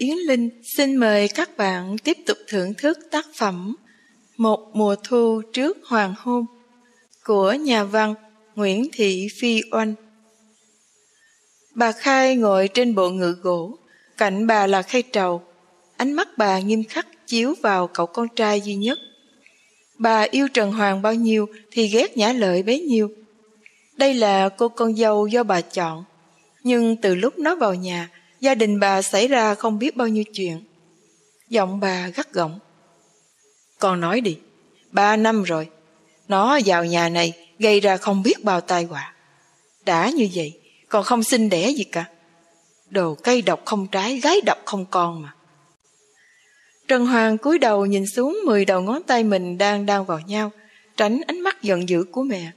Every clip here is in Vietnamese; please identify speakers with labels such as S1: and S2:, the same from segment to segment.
S1: Yến Linh xin mời các bạn tiếp tục thưởng thức tác phẩm Một mùa thu trước hoàng hôn của nhà văn Nguyễn Thị Phi Oanh. Bà Khai ngồi trên bộ ngựa gỗ, cạnh bà là Khai trầu. Ánh mắt bà nghiêm khắc chiếu vào cậu con trai duy nhất. Bà yêu Trần Hoàng bao nhiêu thì ghét Nhã Lợi bấy nhiêu. Đây là cô con dâu do bà chọn. Nhưng từ lúc nó vào nhà, gia đình bà xảy ra không biết bao nhiêu chuyện. Giọng bà gắt gỏng. Con nói đi, ba năm rồi, nó vào nhà này gây ra không biết bao tai họa. Đã như vậy, còn không sinh đẻ gì cả. Đồ cây độc không trái, gái độc không con mà. Trần Hoàng cúi đầu nhìn xuống mười đầu ngón tay mình đang đan vào nhau, tránh ánh mắt giận dữ của mẹ.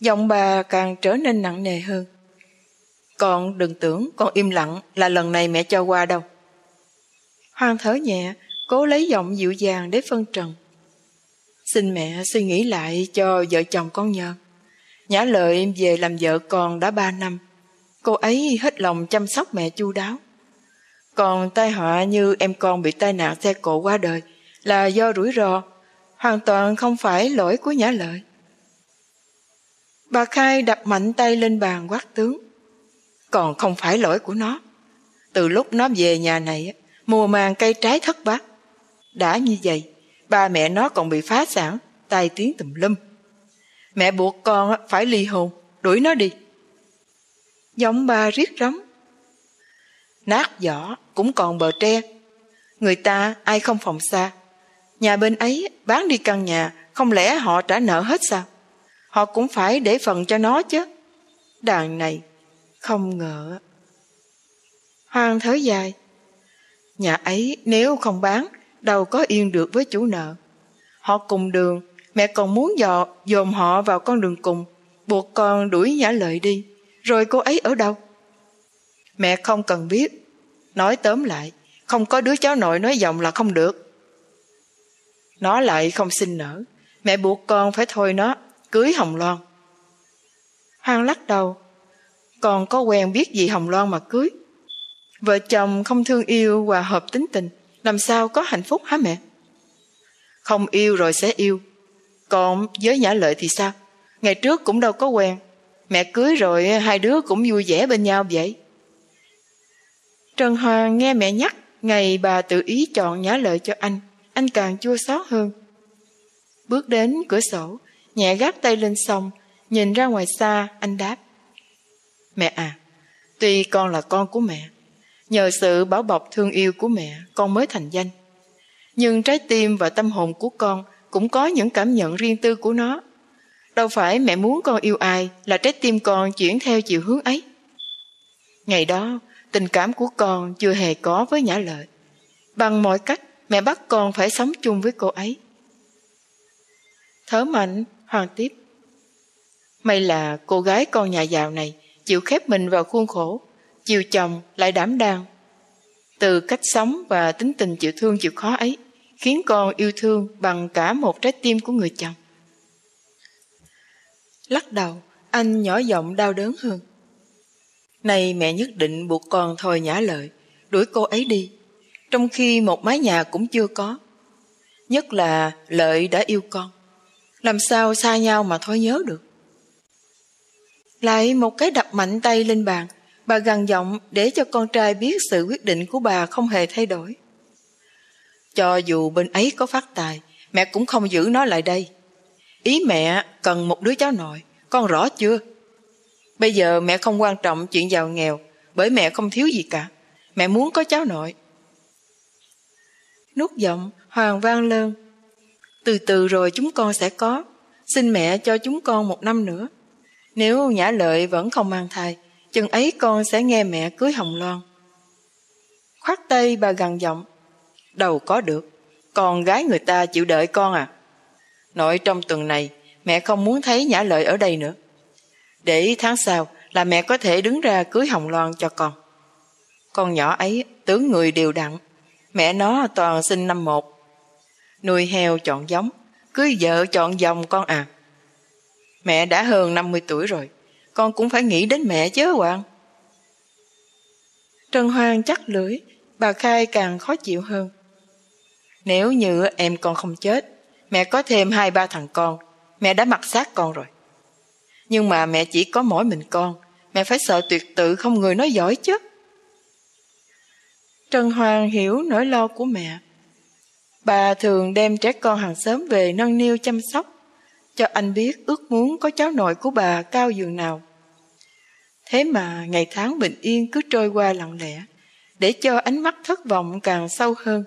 S1: Giọng bà càng trở nên nặng nề hơn. Con đừng tưởng con im lặng là lần này mẹ cho qua đâu. Hoàng thở nhẹ, cố lấy giọng dịu dàng để phân trần. Xin mẹ suy nghĩ lại cho vợ chồng con nhờ. Nhã lợi về làm vợ con đã ba năm. Cô ấy hết lòng chăm sóc mẹ chu đáo. Còn tai họa như em con bị tai nạn xe cộ qua đời là do rủi ro, hoàn toàn không phải lỗi của Nhã lợi. Bà Khai đặt mạnh tay lên bàn quát tướng. Còn không phải lỗi của nó. Từ lúc nó về nhà này, mùa màng cây trái thất bát. Đã như vậy, ba mẹ nó còn bị phá sản, tai tiếng tùm lum. Mẹ buộc con phải ly hôn, đuổi nó đi. Giọng bà riết rắm. Nát vỏ cũng còn bờ tre. Người ta ai không phòng xa. Nhà bên ấy bán đi căn nhà, không lẽ họ trả nợ hết sao? Họ cũng phải để phần cho nó chứ. Đàn này không ngờ. Hoàng thở dài. Nhà ấy nếu không bán, đâu có yên được với chủ nợ. Họ cùng đường, mẹ còn muốn dò, dồn họ vào con đường cùng, buộc con đuổi nhã lợi đi. Rồi cô ấy ở đâu? Mẹ không cần biết. Nói tóm lại, không có đứa cháu nội nói giọng là không được. Nó lại không xin nở. Mẹ buộc con phải thôi nó, cưới Hồng Loan. Hoàng lắc đầu, còn có quen biết gì Hồng Loan mà cưới. Vợ chồng không thương yêu và hợp tính tình, làm sao có hạnh phúc hả mẹ? Không yêu rồi sẽ yêu. Còn với Nhã Lợi thì sao? Ngày trước cũng đâu có quen. Mẹ cưới rồi hai đứa cũng vui vẻ bên nhau vậy. Trần Hoàng nghe mẹ nhắc ngày bà tự ý chọn Nhã Lợi cho anh, anh càng chua xót hơn. Bước đến cửa sổ, nhẹ gác tay lên sông, nhìn ra ngoài xa, anh đáp. Mẹ à, tuy con là con của mẹ, nhờ sự bảo bọc thương yêu của mẹ, con mới thành danh. Nhưng trái tim và tâm hồn của con cũng có những cảm nhận riêng tư của nó. Đâu phải mẹ muốn con yêu ai là trái tim con chuyển theo chiều hướng ấy. Ngày đó, tình cảm của con chưa hề có với Nhã Lợi. Bằng mọi cách, mẹ bắt con phải sống chung với cô ấy. Thở mạnh, Hoàng tiếp. May là cô gái con nhà giàu này chịu khép mình vào khuôn khổ, chiều chồng lại đảm đang. Từ cách sống và tính tình chịu thương chịu khó ấy, khiến con yêu thương bằng cả một trái tim của người chồng. Lắc đầu, anh nhỏ giọng đau đớn hơn. Này mẹ nhất định buộc con thôi nhã lợi, đuổi cô ấy đi, trong khi một mái nhà cũng chưa có. Nhất là lợi đã yêu con. Làm sao xa nhau mà thôi nhớ được. Lại một cái đập mạnh tay lên bàn, bà gằn giọng để cho con trai biết sự quyết định của bà không hề thay đổi. Cho dù bên ấy có phát tài, mẹ cũng không giữ nó lại đây. Ý mẹ cần một đứa cháu nội, con rõ chưa? Bây giờ mẹ không quan trọng chuyện giàu nghèo, bởi mẹ không thiếu gì cả. Mẹ muốn có cháu nội. Nút giọng, Hoàng vang lên. Từ từ rồi chúng con sẽ có. Xin mẹ cho chúng con một năm nữa. Nếu Nhã Lợi vẫn không mang thai, chừng ấy con sẽ nghe mẹ cưới Hồng Loan. Khoát tay bà gằn giọng. Đầu có được, con gái người ta chịu đợi con à? Nội trong tuần này, mẹ không muốn thấy Nhã Lợi ở đây nữa. Để tháng sau là mẹ có thể đứng ra cưới Hồng Loan cho con. Con nhỏ ấy tướng người đều đặn, mẹ nó toàn sinh năm một. Nuôi heo chọn giống, cưới vợ chọn dòng con à. Mẹ đã hơn 50 tuổi rồi, con cũng phải nghĩ đến mẹ chứ Hoàng. Trần Hoàng chắc lưỡi, Bà Khai càng khó chịu hơn. Nếu như em con không chết, mẹ có thêm hai ba thằng con, mẹ đã mặc xác con rồi. Nhưng mà mẹ chỉ có mỗi mình con, mẹ phải sợ tuyệt tự không người nói giỏi chứ. Trần Hoàng hiểu nỗi lo của mẹ. Bà thường đem trẻ con hàng xóm về nâng niu chăm sóc, cho anh biết ước muốn có cháu nội của bà cao giường nào. Thế mà ngày tháng bình yên cứ trôi qua lặng lẽ, để cho ánh mắt thất vọng càng sâu hơn,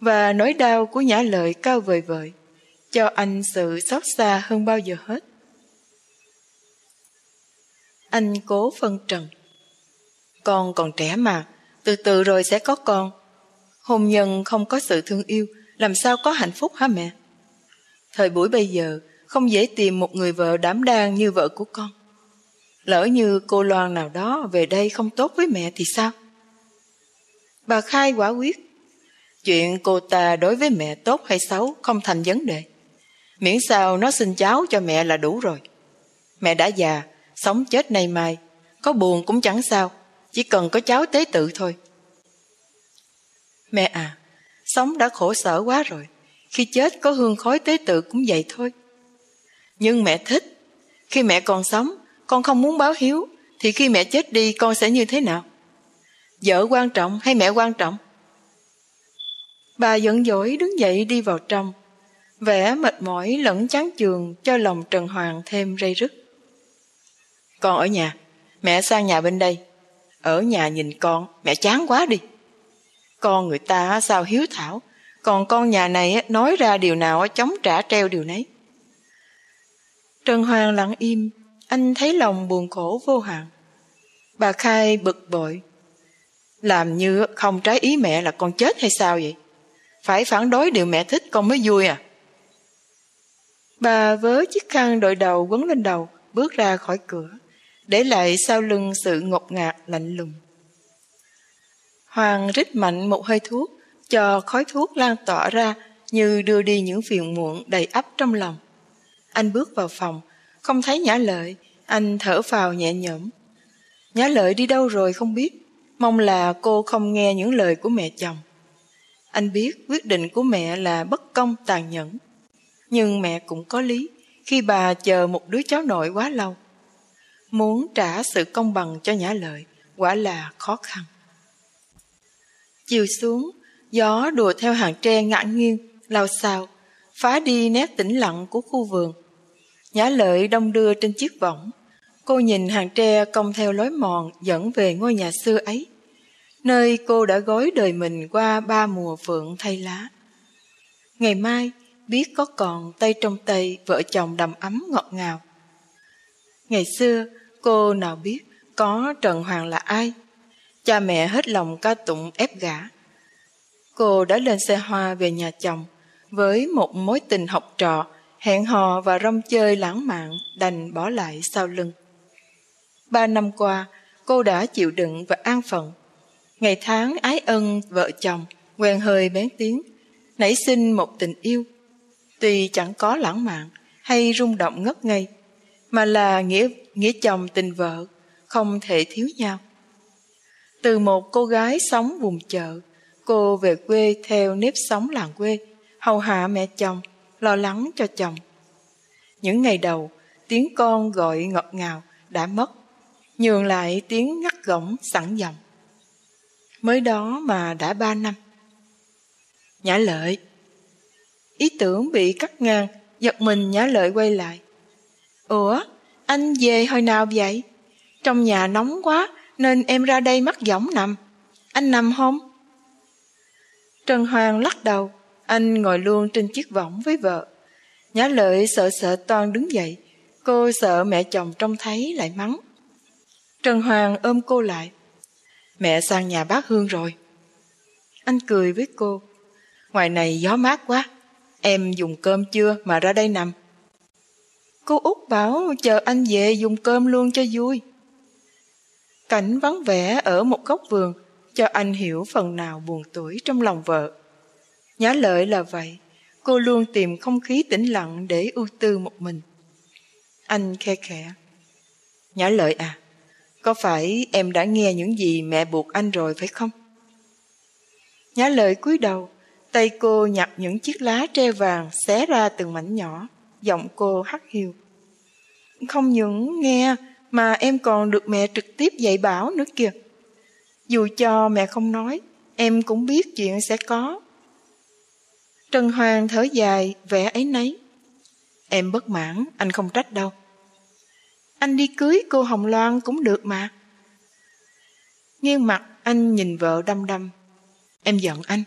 S1: và nỗi đau của nhã lợi cao vời vợi, cho anh sự xót xa hơn bao giờ hết. Anh cố phân trần. Con còn trẻ mà, từ từ rồi sẽ có con. Hôn nhân không có sự thương yêu, làm sao có hạnh phúc hả mẹ? Thời buổi bây giờ, không dễ tìm một người vợ đảm đang như vợ của con. Lỡ như cô Loan nào đó về đây không tốt với mẹ thì sao? Bà Khai quả quyết. Chuyện cô ta đối với mẹ tốt hay xấu không thành vấn đề. Miễn sao nó sinh cháu cho mẹ là đủ rồi. Mẹ đã già, sống chết nay mai, có buồn cũng chẳng sao, chỉ cần có cháu tế tự thôi. Mẹ à, sống đã khổ sở quá rồi, khi chết có hương khói tế tự cũng vậy thôi. Nhưng mẹ thích, khi mẹ còn sống, con không muốn báo hiếu, thì khi mẹ chết đi con sẽ như thế nào? Vợ quan trọng hay mẹ quan trọng? Bà giận dỗi đứng dậy đi vào trong, vẻ mệt mỏi lẫn chán chường cho lòng Trần Hoàng thêm rây rứt. Con ở nhà, mẹ sang nhà bên đây. Ở nhà nhìn con, mẹ chán quá đi. Con người ta sao hiếu thảo, còn con nhà này nói ra điều nào chống trả treo điều nấy. Trần Hoàng lặng im, anh thấy lòng buồn khổ vô hạn. Bà Khai bực bội. Làm như không trái ý mẹ là con chết hay sao vậy? Phải phản đối điều mẹ thích con mới vui à? Bà với chiếc khăn đội đầu quấn lên đầu, bước ra khỏi cửa để lại sau lưng sự ngột ngạt lạnh lùng. Hoàng rít mạnh một hơi thuốc, cho khói thuốc lan tỏa ra như đưa đi những phiền muộn đầy ắp trong lòng. Anh bước vào phòng, không thấy nhã lợi, anh thở phào nhẹ nhõm. Nhã lợi đi đâu rồi không biết, mong là cô không nghe những lời của mẹ chồng. Anh biết quyết định của mẹ là bất công tàn nhẫn. Nhưng mẹ cũng có lý khi bà chờ một đứa cháu nội quá lâu. Muốn trả sự công bằng cho nhã lợi quả là khó khăn. Chiều xuống, gió đùa theo hàng tre ngã nghiêng, lao xao, phá đi nét tĩnh lặng của khu vườn. Nhã lợi đông đưa trên chiếc võng. Cô nhìn hàng tre cong theo lối mòn dẫn về ngôi nhà xưa ấy, nơi cô đã gói đời mình qua ba mùa phượng thay lá. Ngày mai, biết có còn tay trong tay vợ chồng đầm ấm ngọt ngào. Ngày xưa, Cô nào biết có Trần Hoàng là ai? Cha mẹ hết lòng ca tụng ép gả. Cô đã lên xe hoa về nhà chồng với một mối tình học trò, hẹn hò và rong chơi lãng mạn đành bỏ lại sau lưng. Ba năm qua, cô đã chịu đựng và an phận. Ngày tháng ái ân vợ chồng, quen hơi bén tiếng, nảy sinh một tình yêu. Tuy chẳng có lãng mạn hay rung động ngất ngây, mà là nghĩa nghĩa chồng tình vợ không thể thiếu nhau. Từ một cô gái sống vùng chợ, cô về quê theo nếp sống làng quê, hầu hạ mẹ chồng, lo lắng cho chồng. Những ngày đầu, tiếng con gọi ngọt ngào đã mất, nhường lại tiếng ngắt gỗng sẵn giọng. Mới đó mà đã ba năm. Nhã lợi Ý tưởng bị cắt ngang, giật mình nhã lợi quay lại. Ủa, anh về hồi nào vậy? Trong nhà nóng quá nên em ra đây mắc giỏng nằm. Anh nằm không? Trần Hoàng lắc đầu, anh ngồi luôn trên chiếc võng với vợ. Nhã lợi sợ sợ toan đứng dậy, cô sợ mẹ chồng trông thấy lại mắng. Trần Hoàng ôm cô lại. Mẹ sang nhà bác Hương rồi. Anh cười với cô. Ngoài này gió mát quá, em dùng cơm chưa mà ra đây nằm. Cô út bảo chờ anh về dùng cơm luôn cho vui. Cảnh vắng vẻ ở một góc vườn cho anh hiểu phần nào buồn tuổi trong lòng vợ. Nhã lợi là vậy, cô luôn tìm không khí tĩnh lặng để ưu tư một mình. Anh khe khẽ. Nhã lợi à, có phải em đã nghe những gì mẹ buộc anh rồi phải không? Nhã lợi cúi đầu, tay cô nhặt những chiếc lá tre vàng xé ra từng mảnh nhỏ, giọng cô hắt hiu. Không những nghe mà em còn được mẹ trực tiếp dạy bảo nữa kìa. Dù cho mẹ không nói, em cũng biết chuyện sẽ có. Trần Hoàng thở dài, vẻ ấy nấy. Em bất mãn, anh không trách đâu. Anh đi cưới cô Hồng Loan cũng được mà. Nghiêng mặt anh nhìn vợ đăm đăm. Em giận anh.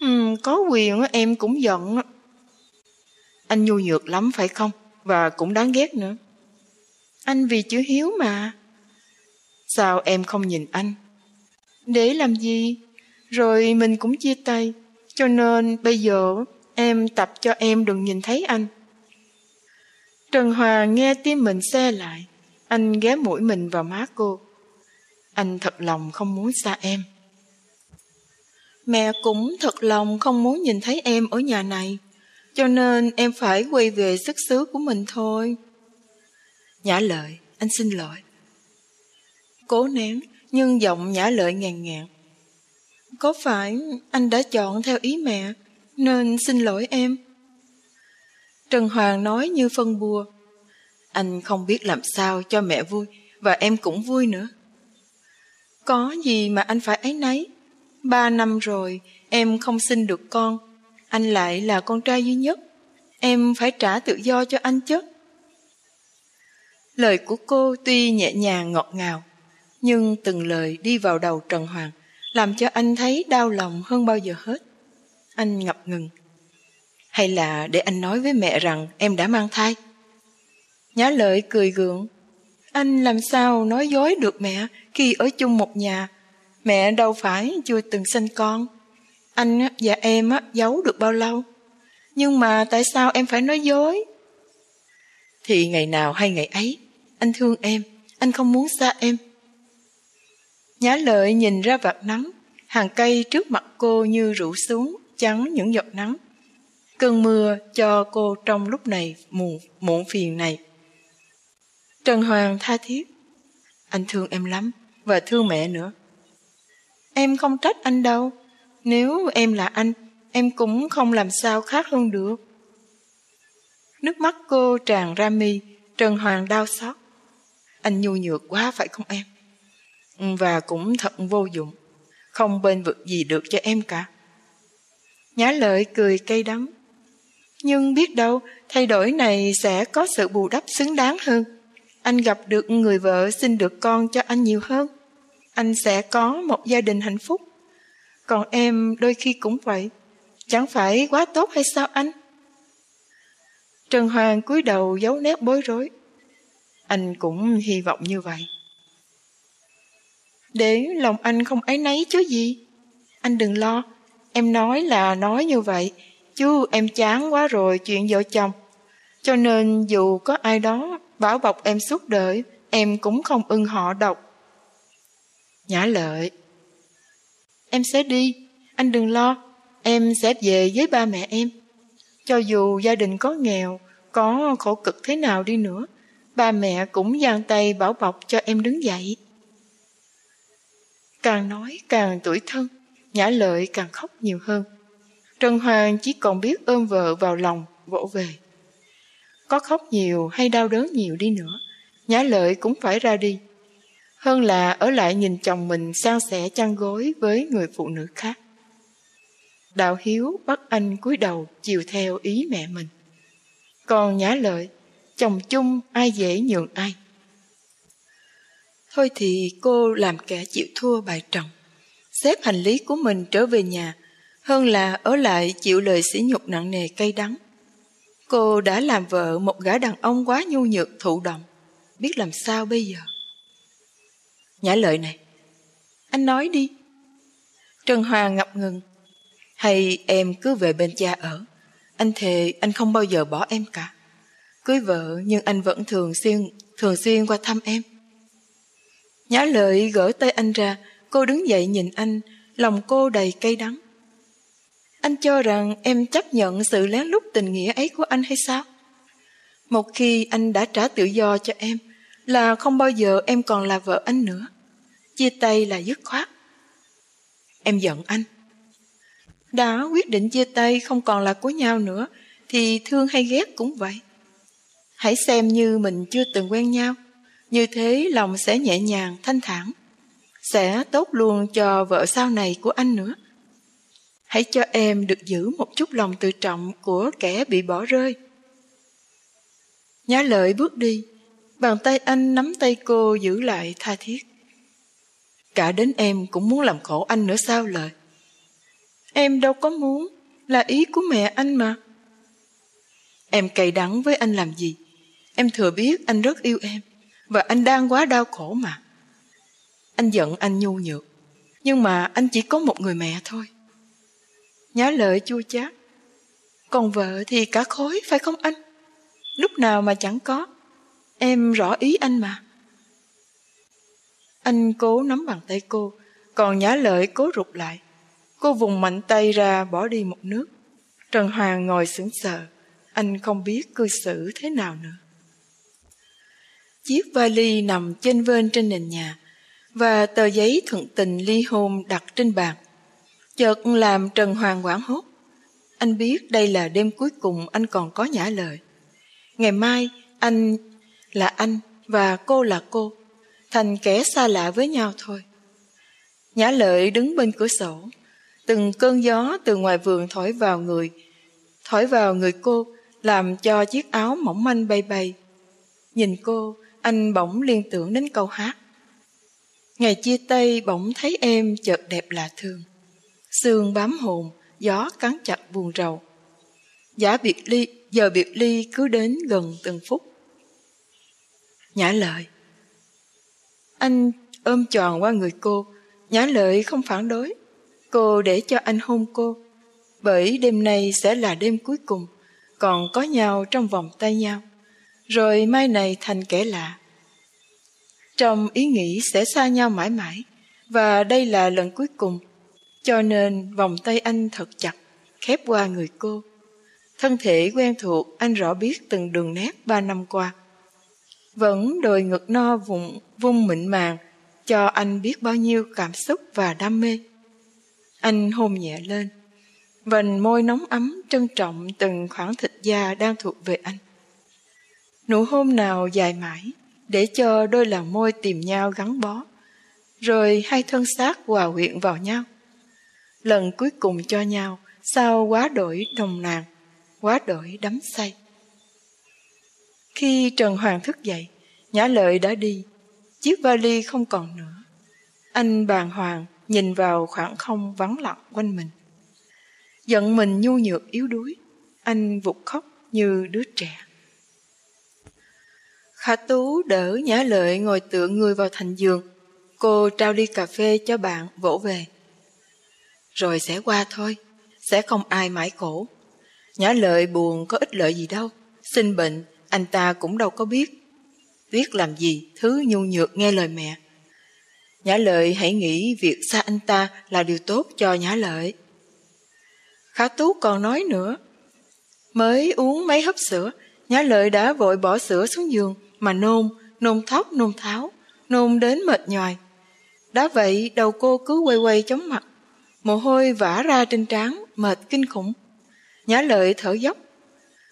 S1: Ừ, có quyền em cũng giận. Anh nhu nhược lắm phải không? Và cũng đáng ghét nữa. Anh vì chữ hiếu mà. Sao em không nhìn anh? Để làm gì? Rồi mình cũng chia tay. Cho nên bây giờ em tập cho em đừng nhìn thấy anh. Trần Hòa nghe tim mình xe lại. Anh ghé mũi mình vào má cô. Anh thật lòng không muốn xa em. Mẹ cũng thật lòng không muốn nhìn thấy em ở nhà này. Cho nên em phải quay về xuất xứ của mình thôi. Nhã lợi, anh xin lỗi. Cố nén, nhưng giọng nhã lợi ngàn ngạn. Có phải anh đã chọn theo ý mẹ, nên xin lỗi em? Trần Hoàng nói như phân bùa. Anh không biết làm sao cho mẹ vui, và em cũng vui nữa. Có gì mà anh phải ấy nấy? Ba năm rồi, em không sinh được con. Anh lại là con trai duy nhất. Em phải trả tự do cho anh chứ. Lời của cô tuy nhẹ nhàng ngọt ngào, nhưng từng lời đi vào đầu Trần Hoàng, làm cho anh thấy đau lòng hơn bao giờ hết. Anh ngập ngừng. Hay là để anh nói với mẹ rằng em đã mang thai? Nhã lợi cười gượng. Anh làm sao nói dối được mẹ khi ở chung một nhà? Mẹ đâu phải chưa từng sinh con. Anh và em giấu được bao lâu? Nhưng mà tại sao em phải nói dối? Thì ngày nào hay ngày ấy, anh thương em, anh không muốn xa em. Nhã lợi nhìn ra vạt nắng, hàng cây trước mặt cô như rủ xuống, trắng những giọt nắng. Cơn mưa cho cô trong lúc này muộn, muộn phiền này. Trần Hoàng tha thiết. Anh thương em lắm, và thương mẹ nữa. Em không trách anh đâu. Nếu em là anh, em cũng không làm sao khác hơn được. Nước mắt cô tràn ra mi, Trần Hoàng đau xót. Anh nhu nhược quá phải không em? Và cũng thật vô dụng, không bên vực gì được cho em cả. Nhã lợi cười cay đắng. Nhưng biết đâu, thay đổi này sẽ có sự bù đắp xứng đáng hơn. Anh gặp được người vợ sinh được con cho anh nhiều hơn. Anh sẽ có một gia đình hạnh phúc. Còn em đôi khi cũng vậy. Chẳng phải quá tốt hay sao anh? Trần Hoàng cúi đầu giấu nét bối rối. Anh cũng hy vọng như vậy. Để lòng anh không ấy nấy chứ gì. Anh đừng lo. Em nói là nói như vậy. Chứ em chán quá rồi chuyện vợ chồng. Cho nên dù có ai đó bảo bọc em suốt đời, em cũng không ưng họ độc. Nhã lợi. Em sẽ đi. Anh đừng lo. Em sẽ về với ba mẹ em. Cho dù gia đình có nghèo, có khổ cực thế nào đi nữa, ba mẹ cũng giang tay bảo bọc cho em đứng dậy. Càng nói càng tuổi thân, nhã lợi càng khóc nhiều hơn. Trần Hoàng chỉ còn biết ôm vợ vào lòng, vỗ về. Có khóc nhiều hay đau đớn nhiều đi nữa, nhã lợi cũng phải ra đi. Hơn là ở lại nhìn chồng mình san sẻ chăn gối với người phụ nữ khác. Đạo Hiếu bắt anh cúi đầu chiều theo ý mẹ mình. Còn nhã lợi, chồng chung ai dễ nhường ai. Thôi thì cô làm kẻ chịu thua bài trọng, xếp hành lý của mình trở về nhà, hơn là ở lại chịu lời sỉ nhục nặng nề cay đắng. Cô đã làm vợ một gã đàn ông quá nhu nhược thụ động, biết làm sao bây giờ. Nhã lợi này, anh nói đi. Trần Hòa ngập ngừng, hay em cứ về bên cha ở, anh thề anh không bao giờ bỏ em cả. Cưới vợ nhưng anh vẫn thường xuyên thường xuyên qua thăm em. Nhã lợi gỡ tay anh ra, cô đứng dậy nhìn anh, lòng cô đầy cay đắng. Anh cho rằng em chấp nhận sự lén lút tình nghĩa ấy của anh hay sao? Một khi anh đã trả tự do cho em, là không bao giờ em còn là vợ anh nữa. Chia tay là dứt khoát. Em giận anh, Đã quyết định chia tay không còn là của nhau nữa Thì thương hay ghét cũng vậy Hãy xem như mình chưa từng quen nhau như thế lòng sẽ nhẹ nhàng, thanh thản Sẽ tốt luôn cho vợ sau này của anh nữa Hãy cho em được giữ một chút lòng tự trọng của kẻ bị bỏ rơi. Nhã lợi bước đi, bàn tay anh nắm tay cô giữ lại tha thiết. Cả đến em cũng muốn làm khổ anh nữa sao lời. Em đâu có muốn, là ý của mẹ anh mà. Em cay đắng với anh làm gì? Em thừa biết anh rất yêu em, và anh đang quá đau khổ mà. Anh giận anh nhu nhược, nhưng mà anh chỉ có một người mẹ thôi. Nhá lợi chua chát. Còn vợ thì cả khối phải không anh? Lúc nào mà chẳng có. Em rõ ý anh mà. Anh cố nắm bàn tay cô, còn nhã lợi cố rụt lại. Cô vùng mạnh tay ra bỏ đi một nước. Trần Hoàng ngồi sững sờ. Anh không biết cư xử thế nào nữa. Chiếc vali nằm trên vên trên nền nhà và tờ giấy thuận tình ly hôn đặt trên bàn. Chợt làm Trần Hoàng quảng hốt. Anh biết đây là đêm cuối cùng anh còn có nhã lời. Ngày mai anh là anh và cô là cô, thành kẻ xa lạ với nhau thôi. Nhã lợi đứng bên cửa sổ, từng cơn gió từ ngoài vườn thổi vào người, thổi vào người cô, làm cho chiếc áo mỏng manh bay bay. Nhìn cô, anh bỗng liên tưởng đến câu hát. Ngày chia tay bỗng thấy em chợt đẹp lạ thường. Sương bám hồn, gió cắn chặt buồn rầu. Giả biệt ly, giờ biệt ly cứ đến gần từng phút. Nhã lợi Anh ôm tròn qua người cô, nhã lợi không phản đối. Cô để cho anh hôn cô, bởi đêm nay sẽ là đêm cuối cùng, còn có nhau trong vòng tay nhau. Rồi mai này thành kẻ lạ. Trong ý nghĩ sẽ xa nhau mãi mãi, và đây là lần cuối cùng cho nên vòng tay anh thật chặt, khép qua người cô. Thân thể quen thuộc anh rõ biết từng đường nét ba năm qua. Vẫn đồi ngực no vùng vung mịn màng, cho anh biết bao nhiêu cảm xúc và đam mê. Anh hôn nhẹ lên, vành môi nóng ấm trân trọng từng khoảng thịt da đang thuộc về anh. Nụ hôn nào dài mãi, để cho đôi làn môi tìm nhau gắn bó, rồi hai thân xác hòa quyện vào nhau lần cuối cùng cho nhau sau quá đổi nồng nàn, quá đổi đắm say. Khi Trần Hoàng thức dậy, Nhã Lợi đã đi, chiếc vali không còn nữa. Anh bàng hoàng nhìn vào khoảng không vắng lặng quanh mình. Giận mình nhu nhược yếu đuối, anh vụt khóc như đứa trẻ. Khả Tú đỡ Nhã Lợi ngồi tựa người vào thành giường. Cô trao ly cà phê cho bạn vỗ về rồi sẽ qua thôi, sẽ không ai mãi khổ. Nhã lợi buồn có ích lợi gì đâu, sinh bệnh anh ta cũng đâu có biết. Biết làm gì, thứ nhu nhược nghe lời mẹ. Nhã lợi hãy nghĩ việc xa anh ta là điều tốt cho nhã lợi. Khả Tú còn nói nữa, mới uống mấy hớp sữa, nhã lợi đã vội bỏ sữa xuống giường mà nôn, nôn thóc, nôn tháo, nôn đến mệt nhòi. Đã vậy đầu cô cứ quay quay chóng mặt, Mồ hôi vã ra trên trán, mệt kinh khủng. Nhã lợi thở dốc.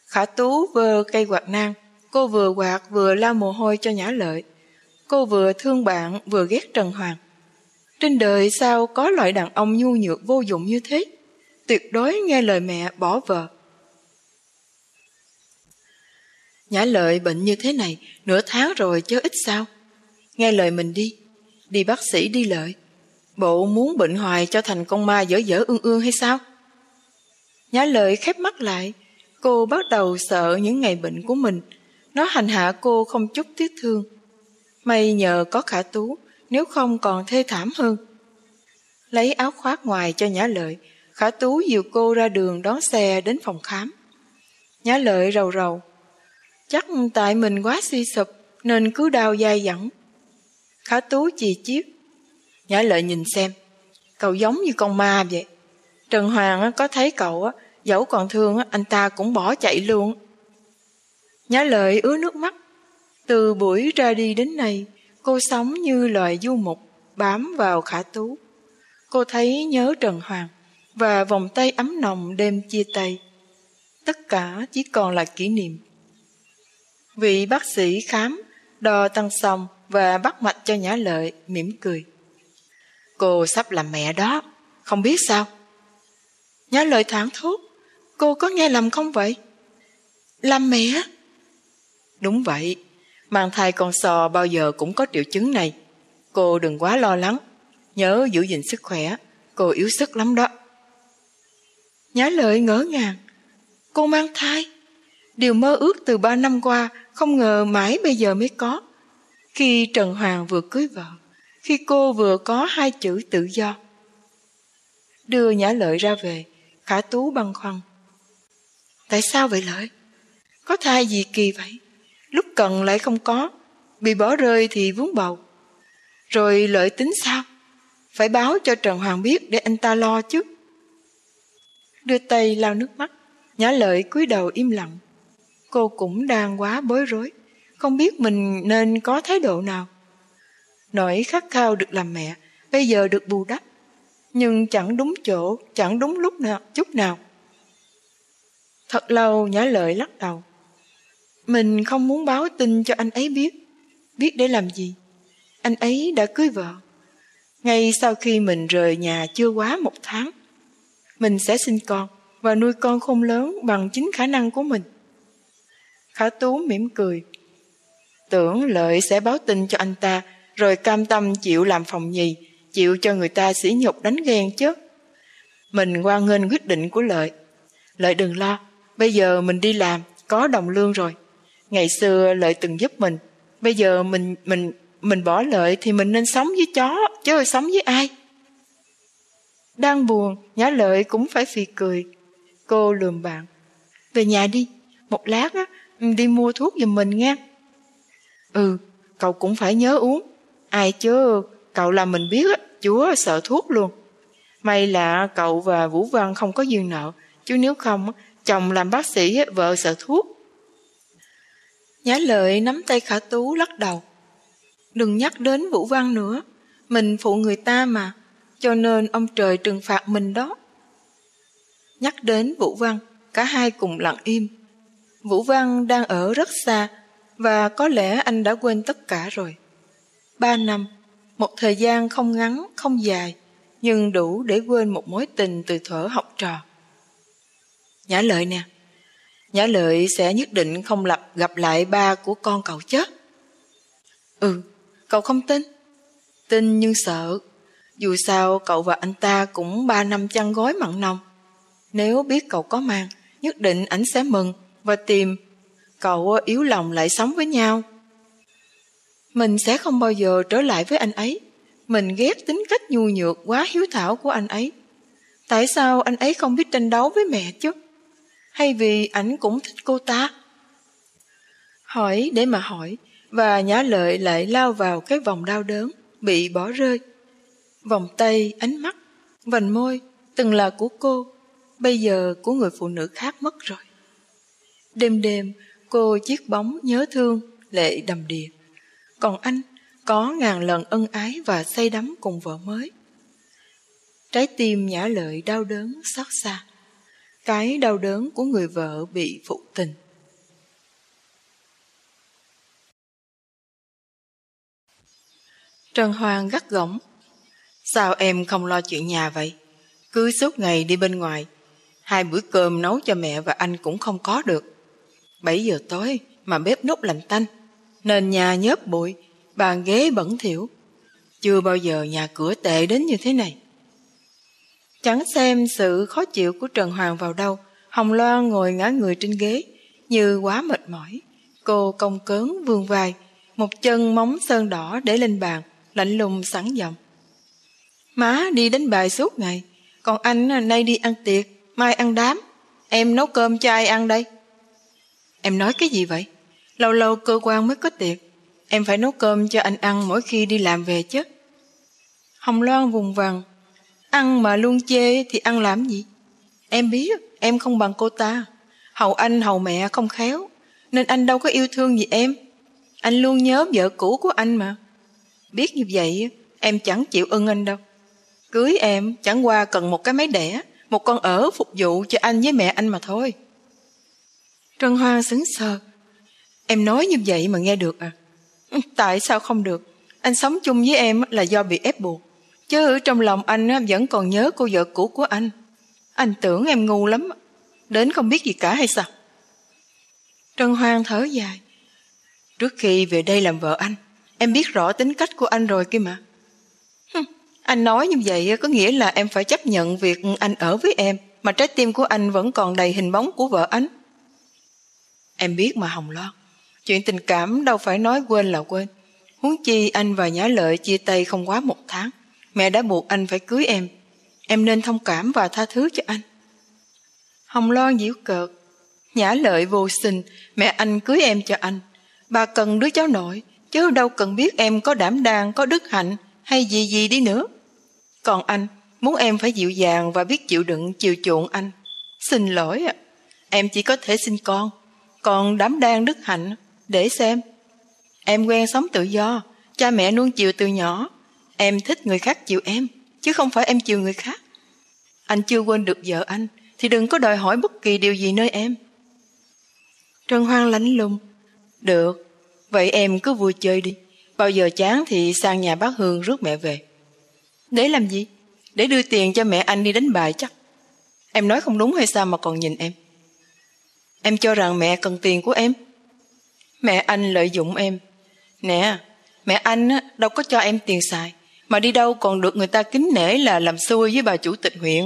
S1: Khả tú vơ cây quạt nang, cô vừa quạt vừa la mồ hôi cho nhã lợi. Cô vừa thương bạn vừa ghét Trần Hoàng. Trên đời sao có loại đàn ông nhu nhược vô dụng như thế? Tuyệt đối nghe lời mẹ bỏ vợ. Nhã lợi bệnh như thế này, nửa tháng rồi chứ ít sao. Nghe lời mình đi, đi bác sĩ đi lợi. Bộ muốn bệnh hoài cho thành con ma dở dở ương ương hay sao? Nhã lợi khép mắt lại, cô bắt đầu sợ những ngày bệnh của mình. Nó hành hạ cô không chút tiếc thương. May nhờ có khả tú, nếu không còn thê thảm hơn. Lấy áo khoác ngoài cho Nhã lợi, khả tú dìu cô ra đường đón xe đến phòng khám. Nhã lợi rầu rầu. Chắc tại mình quá suy sụp nên cứ đau dai dẳng. Khả tú chì chiếc Nhã lợi nhìn xem, cậu giống như con ma vậy. Trần Hoàng có thấy cậu, dẫu còn thương, anh ta cũng bỏ chạy luôn. Nhã lợi ứa nước mắt. Từ buổi ra đi đến nay, cô sống như loài du mục bám vào khả tú. Cô thấy nhớ Trần Hoàng và vòng tay ấm nồng đêm chia tay. Tất cả chỉ còn là kỷ niệm. Vị bác sĩ khám, đo tăng xong và bắt mạch cho Nhã Lợi, mỉm cười. Cô sắp làm mẹ đó, không biết sao? Nhã Lợi thẳng thốt, cô có nghe lầm không vậy? Làm mẹ? Đúng vậy, mang thai con sò bao giờ cũng có triệu chứng này. Cô đừng quá lo lắng, nhớ giữ gìn sức khỏe, cô yếu sức lắm đó. Nhã Lợi ngỡ ngàng, cô mang thai. Điều mơ ước từ ba năm qua không ngờ mãi bây giờ mới có. Khi Trần Hoàng vừa cưới vợ, khi cô vừa có hai chữ tự do. Đưa Nhã Lợi ra về, Khả Tú băn khoăn. Tại sao vậy Lợi? Có thai gì kỳ vậy? Lúc cần lại không có, bị bỏ rơi thì vướng bầu. Rồi Lợi tính sao? Phải báo cho Trần Hoàng biết để anh ta lo chứ. Đưa tay lau nước mắt, Nhã Lợi cúi đầu im lặng. Cô cũng đang quá bối rối, không biết mình nên có thái độ nào. Nỗi khát khao được làm mẹ, bây giờ được bù đắp, nhưng chẳng đúng chỗ, chẳng đúng lúc nào, chút nào. Thật lâu Nhã Lợi lắc đầu. Mình không muốn báo tin cho anh ấy biết. Biết để làm gì? Anh ấy đã cưới vợ. Ngay sau khi mình rời nhà chưa quá một tháng, mình sẽ sinh con và nuôi con không lớn bằng chính khả năng của mình. Khả Tú mỉm cười. Tưởng lợi sẽ báo tin cho anh ta, rồi cam tâm chịu làm phòng nhì, chịu cho người ta sỉ nhục đánh ghen chứ. Mình quan nghênh quyết định của lợi. Lợi đừng lo, bây giờ mình đi làm, có đồng lương rồi. Ngày xưa lợi từng giúp mình, bây giờ mình mình mình bỏ lợi thì mình nên sống với chó, chứ sống với ai. Đang buồn, nhã lợi cũng phải phì cười. Cô lườm bạn. Về nhà đi, một lát á, đi mua thuốc giùm mình nghe. Ừ, cậu cũng phải nhớ uống. Ai chứ, cậu làm mình biết á, chúa sợ thuốc luôn. May là cậu và Vũ Văn không có duyên nợ, chứ nếu không, chồng làm bác sĩ, vợ sợ thuốc. Nhã lợi nắm tay khả tú lắc đầu. Đừng nhắc đến Vũ Văn nữa, mình phụ người ta mà, cho nên ông trời trừng phạt mình đó. Nhắc đến Vũ Văn, cả hai cùng lặng im. Vũ Văn đang ở rất xa và có lẽ anh đã quên tất cả rồi. Ba năm, một thời gian không ngắn, không dài, nhưng đủ để quên một mối tình từ thuở học trò. Nhã lợi nè, Nhã lợi sẽ nhất định không lập gặp lại ba của con cậu chết. Ừ, cậu không tin. Tin nhưng sợ. Dù sao cậu và anh ta cũng ba năm chăn gói mặn nồng. Nếu biết cậu có mang, nhất định ảnh sẽ mừng và tìm cậu yếu lòng lại sống với nhau. Mình sẽ không bao giờ trở lại với anh ấy. Mình ghét tính cách nhu nhược quá hiếu thảo của anh ấy. Tại sao anh ấy không biết tranh đấu với mẹ chứ? Hay vì ảnh cũng thích cô ta? Hỏi để mà hỏi, và nhã lợi lại lao vào cái vòng đau đớn, bị bỏ rơi. Vòng tay, ánh mắt, vành môi, từng là của cô, bây giờ của người phụ nữ khác mất rồi. Đêm đêm, cô chiếc bóng nhớ thương, lệ đầm đìa. Còn anh có ngàn lần ân ái và say đắm cùng vợ mới. Trái tim nhã lợi đau đớn xót xa. Cái đau đớn của người vợ bị phụ tình. Trần Hoàng gắt gỏng. Sao em không lo chuyện nhà vậy? Cứ suốt ngày đi bên ngoài. Hai bữa cơm nấu cho mẹ và anh cũng không có được. Bảy giờ tối mà bếp nút lạnh tanh. Nền nhà nhớp bụi, bàn ghế bẩn thỉu. Chưa bao giờ nhà cửa tệ đến như thế này. Chẳng xem sự khó chịu của Trần Hoàng vào đâu, Hồng Loan ngồi ngã người trên ghế, như quá mệt mỏi. Cô công cớn vương vai, một chân móng sơn đỏ để lên bàn, lạnh lùng sẵn giọng. Má đi đánh bài suốt ngày, còn anh nay đi ăn tiệc, mai ăn đám. Em nấu cơm cho ai ăn đây? Em nói cái gì vậy? Lâu lâu cơ quan mới có tiệc. Em phải nấu cơm cho anh ăn mỗi khi đi làm về chứ. Hồng Loan vùng vằng. Ăn mà luôn chê thì ăn làm gì? Em biết, em không bằng cô ta. Hầu anh, hầu mẹ không khéo. Nên anh đâu có yêu thương gì em. Anh luôn nhớ vợ cũ của anh mà. Biết như vậy, em chẳng chịu ưng anh đâu. Cưới em chẳng qua cần một cái máy đẻ, một con ở phục vụ cho anh với mẹ anh mà thôi. Trần Hoan sững sờ. Em nói như vậy mà nghe được à? Ừ, tại sao không được? Anh sống chung với em là do bị ép buộc. Chứ trong lòng anh vẫn còn nhớ cô vợ cũ của anh. Anh tưởng em ngu lắm. Đến không biết gì cả hay sao? Trần Hoan thở dài. Trước khi về đây làm vợ anh, em biết rõ tính cách của anh rồi kia mà. Anh nói như vậy có nghĩa là em phải chấp nhận việc anh ở với em, mà trái tim của anh vẫn còn đầy hình bóng của vợ anh. Em biết mà Hồng Loan, chuyện tình cảm đâu phải nói quên là quên. Huống chi anh và Nhã Lợi chia tay không quá một tháng. Mẹ đã buộc anh phải cưới em. Em nên thông cảm và tha thứ cho anh. Hồng Loan diễu cợt. Nhã Lợi vô sinh, mẹ anh cưới em cho anh. Bà cần đứa cháu nội, chứ đâu cần biết em có đảm đang, có đức hạnh hay gì gì đi nữa. Còn anh, muốn em phải dịu dàng và biết chịu đựng chiều chuộng anh. Xin lỗi ạ, em chỉ có thể sinh con. Còn đám đang đức hạnh, để xem. Em quen sống tự do, cha mẹ nuông chiều từ nhỏ. Em thích người khác chịu em, chứ không phải em chiều người khác. Anh chưa quên được vợ anh, thì đừng có đòi hỏi bất kỳ điều gì nơi em. Trần Hoang lánh lùng. Được, vậy em cứ vui chơi đi. Bao giờ chán thì sang nhà bác Hương rước mẹ về. Để làm gì? Để đưa tiền cho mẹ anh đi đánh bài chắc. Em nói không đúng hay sao mà còn nhìn em? Em cho rằng mẹ cần tiền của em. Mẹ anh lợi dụng em. Nè, mẹ anh đâu có cho em tiền xài. Mà đi đâu còn được người ta kính nể là làm xui với bà chủ tịch huyện.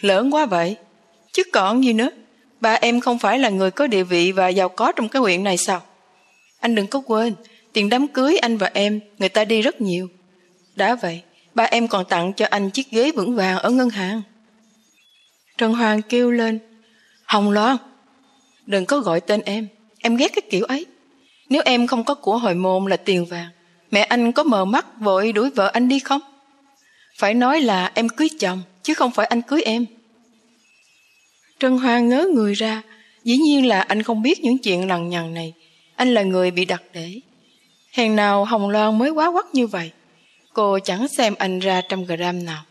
S1: Lớn quá vậy. Chứ còn gì nữa. Ba em không phải là người có địa vị và giàu có trong cái huyện này sao? Anh đừng có quên, tiền đám cưới anh và em, người ta đi rất nhiều. Đã vậy, ba em còn tặng cho anh chiếc ghế vững vàng ở ngân hàng. Trần Hoàng kêu lên, Hồng Loan, đừng có gọi tên em, em ghét cái kiểu ấy. Nếu em không có của hồi môn là tiền vàng, mẹ anh có mờ mắt vội đuổi vợ anh đi không? Phải nói là em cưới chồng, chứ không phải anh cưới em. Trân Hoa ngớ người ra, dĩ nhiên là anh không biết những chuyện lằng nhằng này. Anh là người bị đặt để. Hèn nào Hồng Loan mới quá quắc như vậy. Cô chẳng xem anh ra trăm gram nào.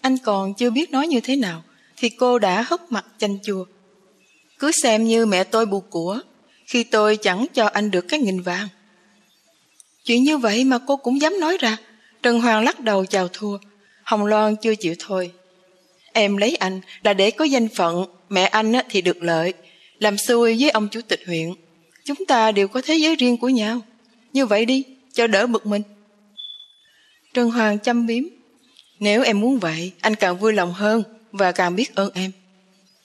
S1: Anh còn chưa biết nói như thế nào, thì cô đã hất mặt chanh chua. Cứ xem như mẹ tôi bù của, khi tôi chẳng cho anh được cái nghìn vàng. Chuyện như vậy mà cô cũng dám nói ra. Trần Hoàng lắc đầu chào thua. Hồng Loan chưa chịu thôi. Em lấy anh là để có danh phận, mẹ anh thì được lợi, làm xui với ông chủ tịch huyện. Chúng ta đều có thế giới riêng của nhau. Như vậy đi, cho đỡ bực mình. Trần Hoàng chăm biếm. Nếu em muốn vậy, anh càng vui lòng hơn và càng biết ơn em.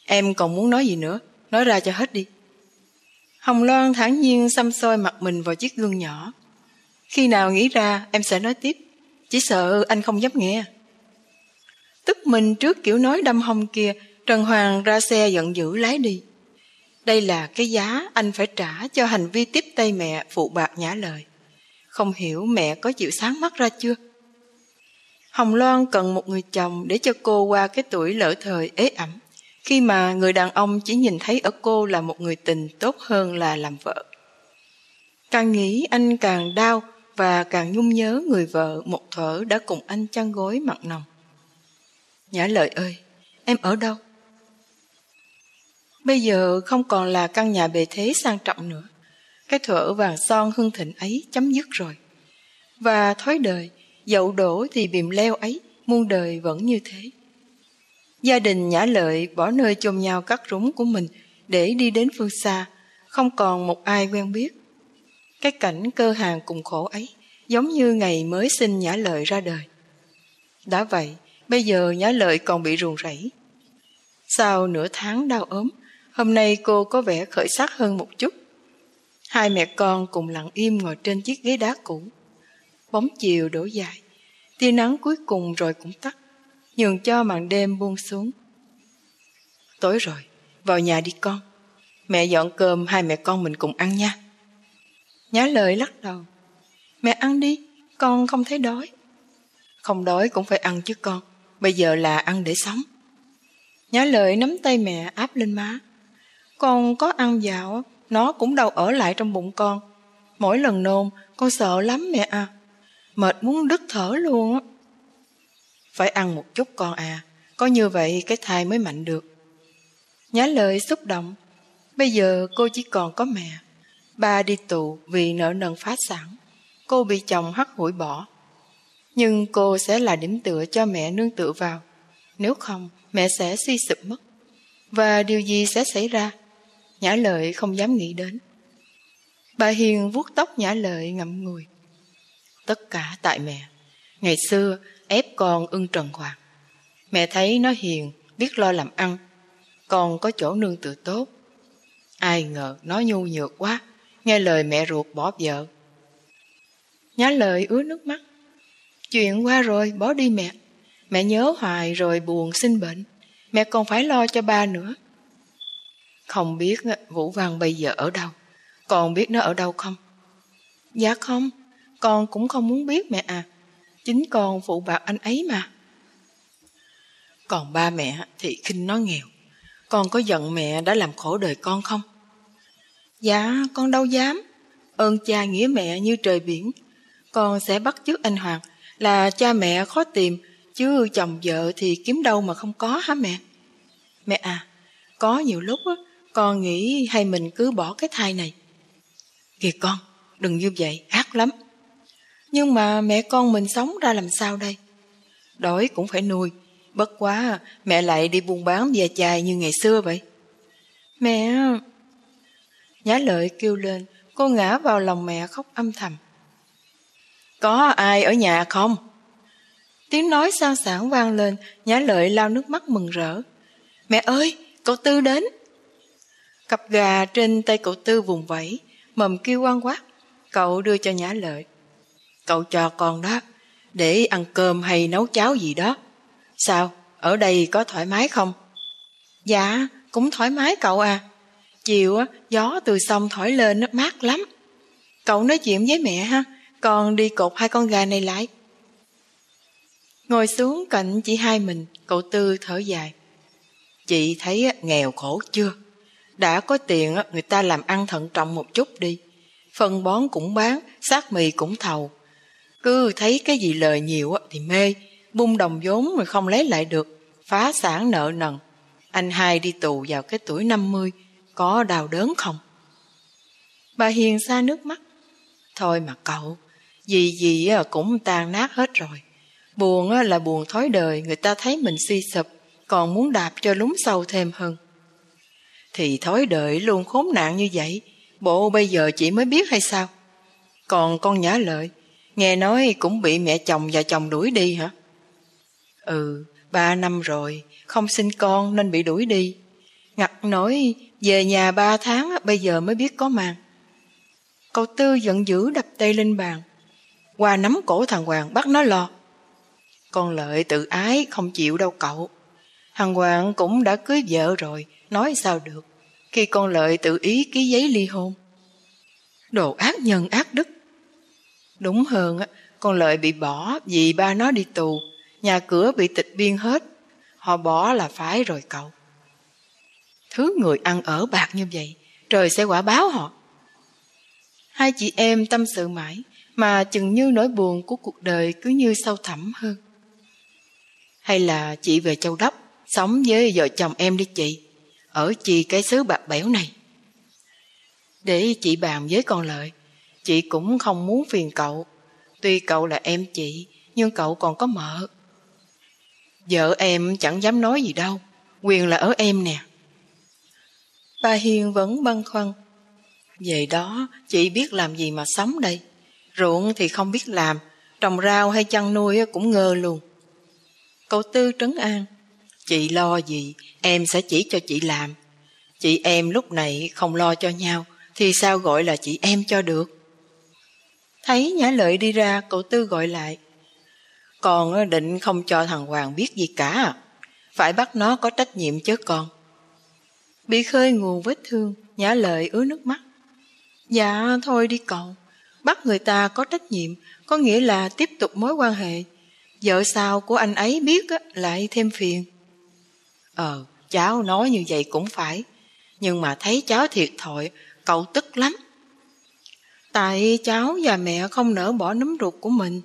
S1: Em còn muốn nói gì nữa, nói ra cho hết đi. Hồng Loan thản nhiên xăm soi mặt mình vào chiếc gương nhỏ. Khi nào nghĩ ra em sẽ nói tiếp, chỉ sợ anh không dám nghe. Tức mình trước kiểu nói đâm hồng kia, Trần Hoàng ra xe giận dữ lái đi. Đây là cái giá anh phải trả cho hành vi tiếp tay mẹ phụ bạc nhã lời. Không hiểu mẹ có chịu sáng mắt ra chưa? Hồng Loan cần một người chồng để cho cô qua cái tuổi lỡ thời ế ẩm, khi mà người đàn ông chỉ nhìn thấy ở cô là một người tình tốt hơn là làm vợ. Càng nghĩ anh càng đau và càng nhung nhớ người vợ một thở đã cùng anh chăn gối mặn nồng. Nhã lời ơi, em ở đâu? Bây giờ không còn là căn nhà bề thế sang trọng nữa. Cái thuở vàng son hương thịnh ấy chấm dứt rồi. Và thói đời, dậu đổ thì bìm leo ấy, muôn đời vẫn như thế. Gia đình nhã lợi bỏ nơi chôn nhau cắt rúng của mình để đi đến phương xa, không còn một ai quen biết. Cái cảnh cơ hàng cùng khổ ấy giống như ngày mới sinh nhã lợi ra đời. Đã vậy, bây giờ nhã lợi còn bị ruồng rẫy. Sau nửa tháng đau ốm, hôm nay cô có vẻ khởi sắc hơn một chút. Hai mẹ con cùng lặng im ngồi trên chiếc ghế đá cũ. Bóng chiều đổ dài, tia nắng cuối cùng rồi cũng tắt, nhường cho màn đêm buông xuống. Tối rồi, vào nhà đi con. Mẹ dọn cơm hai mẹ con mình cùng ăn nha. Nhá lời lắc đầu. Mẹ ăn đi, con không thấy đói. Không đói cũng phải ăn chứ con. Bây giờ là ăn để sống. Nhá lời nắm tay mẹ áp lên má. Con có ăn dạo nó cũng đâu ở lại trong bụng con. Mỗi lần nôn, con sợ lắm mẹ à. Mệt muốn đứt thở luôn á. Phải ăn một chút con à, có như vậy cái thai mới mạnh được. Nhá lời xúc động, bây giờ cô chỉ còn có mẹ. Ba đi tù vì nợ nần phá sản. Cô bị chồng hắt hủi bỏ. Nhưng cô sẽ là điểm tựa cho mẹ nương tựa vào. Nếu không, mẹ sẽ suy sụp mất. Và điều gì sẽ xảy ra? Nhã lợi không dám nghĩ đến. Bà Hiền vuốt tóc nhã lợi ngậm ngùi. Tất cả tại mẹ. Ngày xưa ép con ưng trần hoàng. Mẹ thấy nó hiền, biết lo làm ăn. Con có chỗ nương tự tốt. Ai ngờ nó nhu nhược quá, nghe lời mẹ ruột bỏ vợ. Nhá lời ứa nước mắt. Chuyện qua rồi, bỏ đi mẹ. Mẹ nhớ hoài rồi buồn sinh bệnh. Mẹ còn phải lo cho ba nữa. Không biết Vũ Văn bây giờ ở đâu. Còn biết nó ở đâu không? Dạ không, con cũng không muốn biết mẹ à. Chính con phụ bạc anh ấy mà. Còn ba mẹ thì khinh nó nghèo. Con có giận mẹ đã làm khổ đời con không? Dạ, con đâu dám. Ơn cha nghĩa mẹ như trời biển. Con sẽ bắt chước anh Hoàng là cha mẹ khó tìm, chứ chồng vợ thì kiếm đâu mà không có hả mẹ? Mẹ à, có nhiều lúc á, con nghĩ hay mình cứ bỏ cái thai này. Kìa con, đừng như vậy, ác lắm. Nhưng mà mẹ con mình sống ra làm sao đây? Đói cũng phải nuôi, bất quá mẹ lại đi buôn bán về chài như ngày xưa vậy. Mẹ... Nhã lợi kêu lên, cô ngã vào lòng mẹ khóc âm thầm. Có ai ở nhà không? Tiếng nói sao sảng vang lên, nhã lợi lao nước mắt mừng rỡ. Mẹ ơi, cậu Tư đến. Cặp gà trên tay cậu Tư vùng vẫy, mầm kêu quan quát. Cậu đưa cho nhã lợi. Cậu cho con đó, để ăn cơm hay nấu cháo gì đó. Sao, ở đây có thoải mái không? Dạ, cũng thoải mái cậu à. Chiều á, gió từ sông thổi lên nó mát lắm. Cậu nói chuyện với mẹ ha, con đi cột hai con gà này lại. Ngồi xuống cạnh chỉ hai mình, cậu Tư thở dài. Chị thấy nghèo khổ chưa? Đã có tiền người ta làm ăn thận trọng một chút đi. Phân bón cũng bán, sát mì cũng thầu. Cứ thấy cái gì lời nhiều thì mê, bung đồng vốn rồi không lấy lại được, phá sản nợ nần. Anh hai đi tù vào cái tuổi 50, có đau đớn không? Bà Hiền xa nước mắt. Thôi mà cậu, gì gì cũng tan nát hết rồi. Buồn là buồn thói đời, người ta thấy mình suy sụp, còn muốn đạp cho lún sâu thêm hơn. Thì thói đời luôn khốn nạn như vậy, bộ bây giờ chị mới biết hay sao? Còn con nhã lợi, nghe nói cũng bị mẹ chồng và chồng đuổi đi hả? Ừ, ba năm rồi, không sinh con nên bị đuổi đi. Ngặt nói về nhà ba tháng bây giờ mới biết có màn. Cậu Tư giận dữ đập tay lên bàn. Qua nắm cổ thằng Hoàng bắt nó lo. Con lợi tự ái không chịu đâu cậu. Thằng Hoàng cũng đã cưới vợ rồi, nói sao được. Khi con lợi tự ý ký giấy ly hôn. Đồ ác nhân ác đức. Đúng hơn, con lợi bị bỏ vì ba nó đi tù, nhà cửa bị tịch biên hết. Họ bỏ là phải rồi cậu. Thứ người ăn ở bạc như vậy, trời sẽ quả báo họ. Hai chị em tâm sự mãi, mà chừng như nỗi buồn của cuộc đời cứ như sâu thẳm hơn. Hay là chị về châu đốc, sống với vợ chồng em đi chị, ở chi cái xứ bạc bẽo này. Để chị bàn với con lợi, chị cũng không muốn phiền cậu. Tuy cậu là em chị, nhưng cậu còn có mợ. Vợ em chẳng dám nói gì đâu, quyền là ở em nè. Bà Hiền vẫn băn khoăn. Về đó, chị biết làm gì mà sống đây. Ruộng thì không biết làm, trồng rau hay chăn nuôi cũng ngơ luôn. Cậu Tư trấn an. Chị lo gì, em sẽ chỉ cho chị làm. Chị em lúc này không lo cho nhau, thì sao gọi là chị em cho được? Thấy Nhã Lợi đi ra, cậu Tư gọi lại. Còn định không cho thằng Hoàng biết gì cả à? Phải bắt nó có trách nhiệm chứ con. Bị khơi nguồn vết thương, Nhã Lợi ứa nước mắt. Dạ, thôi đi cậu. Bắt người ta có trách nhiệm, có nghĩa là tiếp tục mối quan hệ. Vợ sao của anh ấy biết á, lại thêm phiền. Ờ, cháu nói như vậy cũng phải. Nhưng mà thấy cháu thiệt thòi, cậu tức lắm. Tại cháu và mẹ không nỡ bỏ nấm ruột của mình.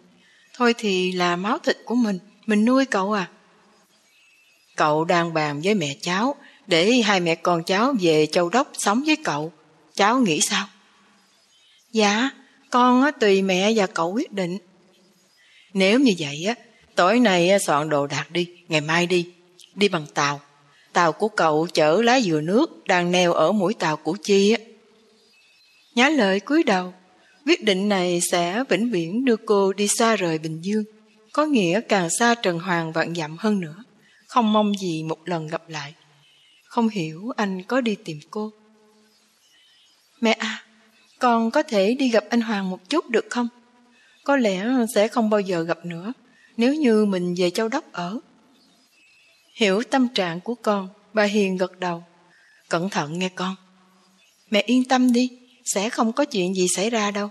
S1: Thôi thì là máu thịt của mình, Mình nuôi cậu à? Cậu đang bàn với mẹ cháu để hai mẹ con cháu về châu đốc sống với cậu. Cháu nghĩ sao? Dạ, con tùy mẹ và cậu quyết định. Nếu như vậy á, tối nay soạn đồ đạc đi, ngày mai đi. Đi bằng tàu. Tàu của cậu chở lá dừa nước đang neo ở mũi tàu của Chi á. Nhá lời cúi đầu, quyết định này sẽ vĩnh viễn đưa cô đi xa rời Bình Dương, có nghĩa càng xa Trần Hoàng vạn dặm hơn nữa, không mong gì một lần gặp lại. Không hiểu anh có đi tìm cô. Mẹ à, con có thể đi gặp anh Hoàng một chút được không? Có lẽ sẽ không bao giờ gặp nữa nếu như mình về châu đốc ở. Hiểu tâm trạng của con, bà Hiền gật đầu. Cẩn thận nghe con. Mẹ yên tâm đi, sẽ không có chuyện gì xảy ra đâu.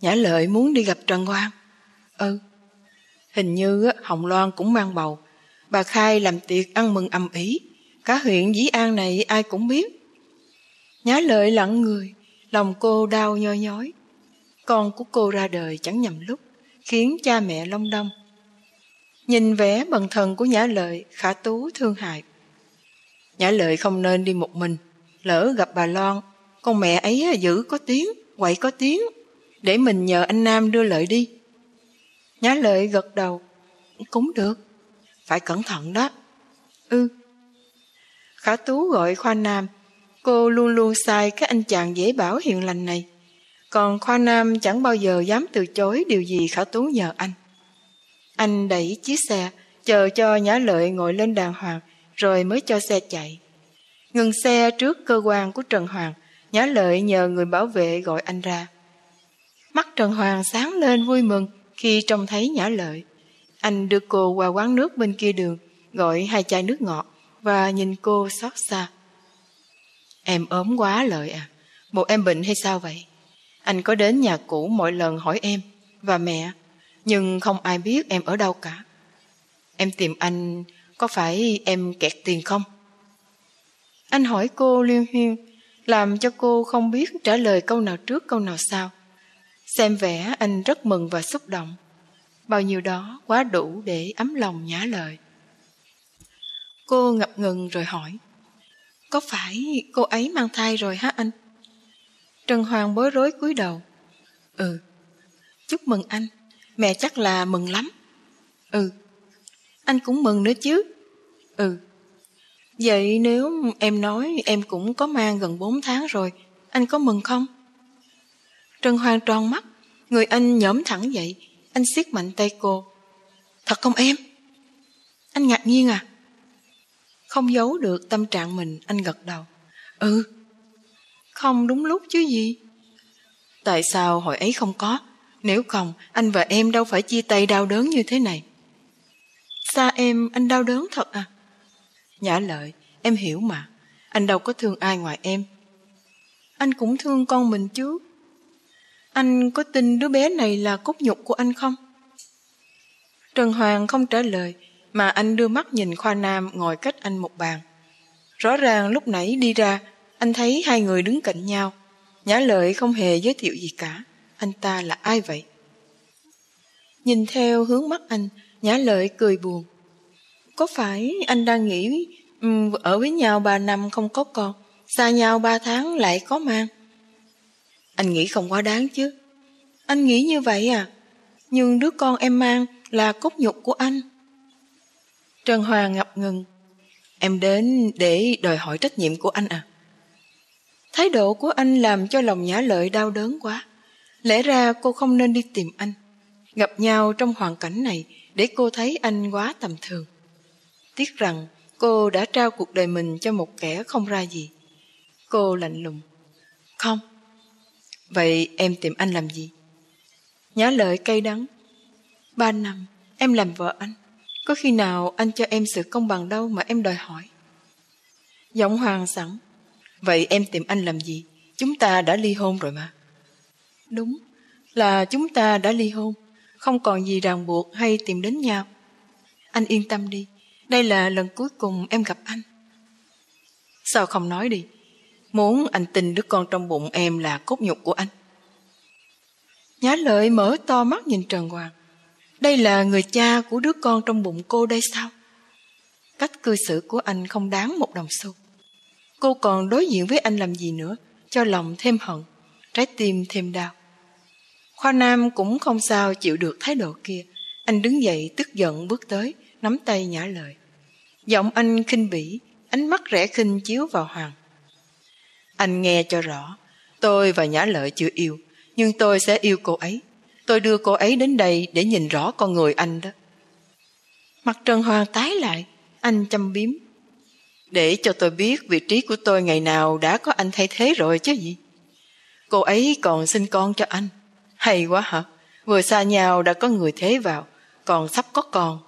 S1: Nhã lợi muốn đi gặp Trần Quang. Ừ, hình như Hồng Loan cũng mang bầu. Bà Khai làm tiệc ăn mừng ầm ý cả huyện Dĩ An này ai cũng biết. Nhã lợi lặng người, lòng cô đau nhói nhói. Con của cô ra đời chẳng nhầm lúc, khiến cha mẹ long đong. Nhìn vẻ bần thần của Nhã Lợi, khả tú thương hại. Nhã Lợi không nên đi một mình, lỡ gặp bà Loan, con mẹ ấy giữ có tiếng, quậy có tiếng, để mình nhờ anh Nam đưa Lợi đi. Nhã Lợi gật đầu, cũng được, phải cẩn thận đó. Ừ. Khả tú gọi Khoa Nam, cô luôn luôn sai cái anh chàng dễ bảo hiền lành này. Còn Khoa Nam chẳng bao giờ dám từ chối điều gì Khả tú nhờ anh. Anh đẩy chiếc xe, chờ cho Nhã Lợi ngồi lên đàng hoàng, rồi mới cho xe chạy. Ngừng xe trước cơ quan của Trần Hoàng, Nhã Lợi nhờ người bảo vệ gọi anh ra. Mắt Trần Hoàng sáng lên vui mừng khi trông thấy Nhã Lợi. Anh đưa cô qua quán nước bên kia đường, gọi hai chai nước ngọt và nhìn cô xót xa. Em ốm quá Lợi à, một em bệnh hay sao vậy? Anh có đến nhà cũ mỗi lần hỏi em và mẹ nhưng không ai biết em ở đâu cả. Em tìm anh, có phải em kẹt tiền không? Anh hỏi cô liên huyên, làm cho cô không biết trả lời câu nào trước câu nào sau. Xem vẻ anh rất mừng và xúc động. Bao nhiêu đó quá đủ để ấm lòng nhã lời. Cô ngập ngừng rồi hỏi, có phải cô ấy mang thai rồi hả anh? Trần Hoàng bối rối cúi đầu. Ừ, chúc mừng anh. Mẹ chắc là mừng lắm. Ừ. Anh cũng mừng nữa chứ. Ừ. Vậy nếu em nói em cũng có mang gần 4 tháng rồi, anh có mừng không? Trần Hoàng tròn mắt, người anh nhõm thẳng dậy, anh siết mạnh tay cô. Thật không em? Anh ngạc nhiên à? Không giấu được tâm trạng mình, anh gật đầu. Ừ. Không đúng lúc chứ gì? Tại sao hồi ấy không có? Nếu không, anh và em đâu phải chia tay đau đớn như thế này. Xa em, anh đau đớn thật à? Nhã lợi, em hiểu mà. Anh đâu có thương ai ngoài em. Anh cũng thương con mình chứ. Anh có tin đứa bé này là cốt nhục của anh không? Trần Hoàng không trả lời, mà anh đưa mắt nhìn Khoa Nam ngồi cách anh một bàn. Rõ ràng lúc nãy đi ra, anh thấy hai người đứng cạnh nhau. Nhã lợi không hề giới thiệu gì cả anh ta là ai vậy? Nhìn theo hướng mắt anh, Nhã Lợi cười buồn. Có phải anh đang nghĩ um, ở với nhau ba năm không có con, xa nhau ba tháng lại có mang? Anh nghĩ không quá đáng chứ. Anh nghĩ như vậy à? Nhưng đứa con em mang là cốt nhục của anh. Trần Hoàng ngập ngừng. Em đến để đòi hỏi trách nhiệm của anh à? Thái độ của anh làm cho lòng Nhã Lợi đau đớn quá. Lẽ ra cô không nên đi tìm anh. Gặp nhau trong hoàn cảnh này để cô thấy anh quá tầm thường. Tiếc rằng cô đã trao cuộc đời mình cho một kẻ không ra gì. Cô lạnh lùng. Không. Vậy em tìm anh làm gì? Nhã lời cay đắng. Ba năm, em làm vợ anh. Có khi nào anh cho em sự công bằng đâu mà em đòi hỏi? Giọng hoàng sẵn. Vậy em tìm anh làm gì? Chúng ta đã ly hôn rồi mà. Đúng, là chúng ta đã ly hôn, không còn gì ràng buộc hay tìm đến nhau. Anh yên tâm đi, đây là lần cuối cùng em gặp anh. Sao không nói đi, muốn anh tin đứa con trong bụng em là cốt nhục của anh. Nhã lợi mở to mắt nhìn Trần Hoàng. Đây là người cha của đứa con trong bụng cô đây sao? Cách cư xử của anh không đáng một đồng xu. Cô còn đối diện với anh làm gì nữa, cho lòng thêm hận, trái tim thêm đau. Khoa Nam cũng không sao chịu được thái độ kia. Anh đứng dậy tức giận bước tới, nắm tay nhã lời. Giọng anh khinh bỉ, ánh mắt rẻ khinh chiếu vào Hoàng. Anh nghe cho rõ, tôi và Nhã Lợi chưa yêu, nhưng tôi sẽ yêu cô ấy. Tôi đưa cô ấy đến đây để nhìn rõ con người anh đó. Mặt Trần Hoàng tái lại, anh chăm biếm. Để cho tôi biết vị trí của tôi ngày nào đã có anh thay thế rồi chứ gì. Cô ấy còn sinh con cho anh. Hay quá hả? Vừa xa nhau đã có người thế vào, còn sắp có con.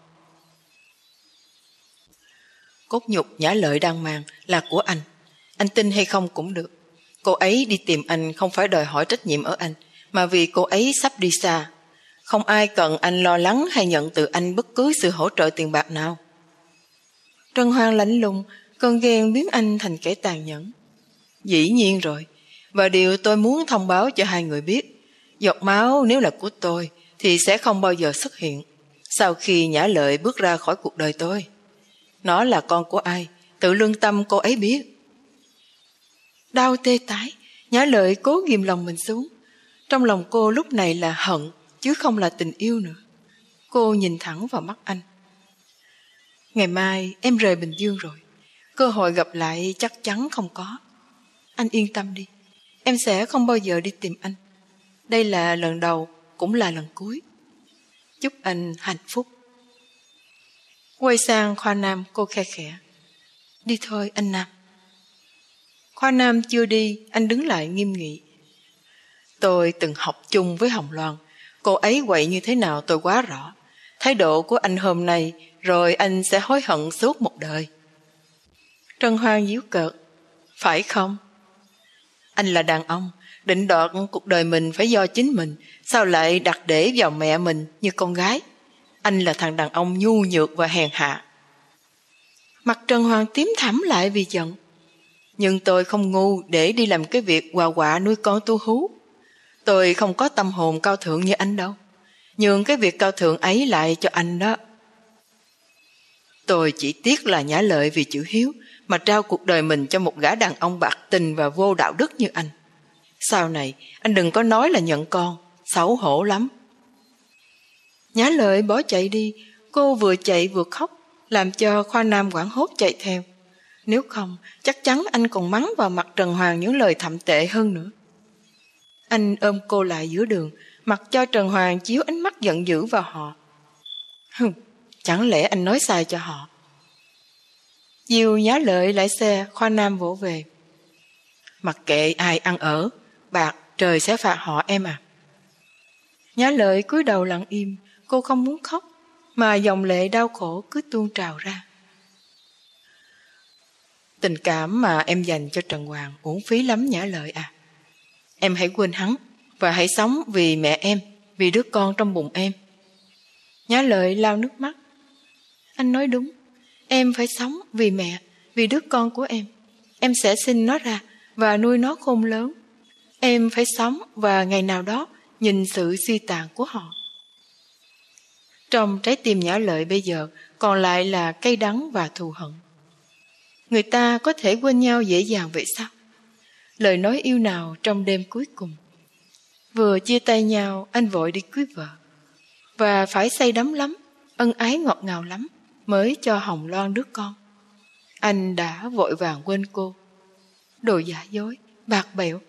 S1: Cốt nhục nhã lợi đang mang là của anh. Anh tin hay không cũng được. Cô ấy đi tìm anh không phải đòi hỏi trách nhiệm ở anh, mà vì cô ấy sắp đi xa. Không ai cần anh lo lắng hay nhận từ anh bất cứ sự hỗ trợ tiền bạc nào. Trần Hoàng lạnh lùng, cơn ghen biến anh thành kẻ tàn nhẫn. Dĩ nhiên rồi, và điều tôi muốn thông báo cho hai người biết, giọt máu nếu là của tôi thì sẽ không bao giờ xuất hiện sau khi nhã lợi bước ra khỏi cuộc đời tôi. Nó là con của ai, tự lương tâm cô ấy biết. Đau tê tái, nhã lợi cố ghìm lòng mình xuống. Trong lòng cô lúc này là hận, chứ không là tình yêu nữa. Cô nhìn thẳng vào mắt anh. Ngày mai em rời Bình Dương rồi. Cơ hội gặp lại chắc chắn không có. Anh yên tâm đi. Em sẽ không bao giờ đi tìm anh. Đây là lần đầu, cũng là lần cuối. Chúc anh hạnh phúc. Quay sang Khoa Nam cô khe khẽ. Đi thôi anh Nam. Khoa Nam chưa đi, anh đứng lại nghiêm nghị. Tôi từng học chung với Hồng Loan. Cô ấy quậy như thế nào tôi quá rõ. Thái độ của anh hôm nay rồi anh sẽ hối hận suốt một đời. Trân Hoang díu cợt. Phải không? Anh là đàn ông, định đoạt cuộc đời mình phải do chính mình, sao lại đặt để vào mẹ mình như con gái? Anh là thằng đàn ông nhu nhược và hèn hạ. Mặt Trần Hoàng tím thẳm lại vì giận. Nhưng tôi không ngu để đi làm cái việc quà quạ nuôi con tu hú. Tôi không có tâm hồn cao thượng như anh đâu. Nhưng cái việc cao thượng ấy lại cho anh đó. Tôi chỉ tiếc là nhã lợi vì chữ hiếu mà trao cuộc đời mình cho một gã đàn ông bạc tình và vô đạo đức như anh. Sau này, anh đừng có nói là nhận con, xấu hổ lắm. Nhã lợi bỏ chạy đi, cô vừa chạy vừa khóc, làm cho Khoa Nam quảng hốt chạy theo. Nếu không, chắc chắn anh còn mắng vào mặt Trần Hoàng những lời thậm tệ hơn nữa. Anh ôm cô lại giữa đường, mặc cho Trần Hoàng chiếu ánh mắt giận dữ vào họ. Hừm, chẳng lẽ anh nói sai cho họ? Diêu nhá lợi lại xe, Khoa Nam vỗ về. Mặc kệ ai ăn ở, bạc trời sẽ phạt họ em à. Nhá lợi cúi đầu lặng im, cô không muốn khóc, mà dòng lệ đau khổ cứ tuôn trào ra. Tình cảm mà em dành cho Trần Hoàng uổng phí lắm nhã lợi à. Em hãy quên hắn và hãy sống vì mẹ em, vì đứa con trong bụng em. Nhã lợi lau nước mắt. Anh nói đúng, em phải sống vì mẹ, vì đứa con của em. Em sẽ sinh nó ra và nuôi nó khôn lớn. Em phải sống và ngày nào đó nhìn sự suy tàn của họ. Trong trái tim nhã lợi bây giờ còn lại là cay đắng và thù hận. Người ta có thể quên nhau dễ dàng vậy sao? Lời nói yêu nào trong đêm cuối cùng. Vừa chia tay nhau, anh vội đi cưới vợ. Và phải say đắm lắm, ân ái ngọt ngào lắm, mới cho Hồng Loan đứa con. Anh đã vội vàng quên cô. Đồ giả dối, bạc bẽo.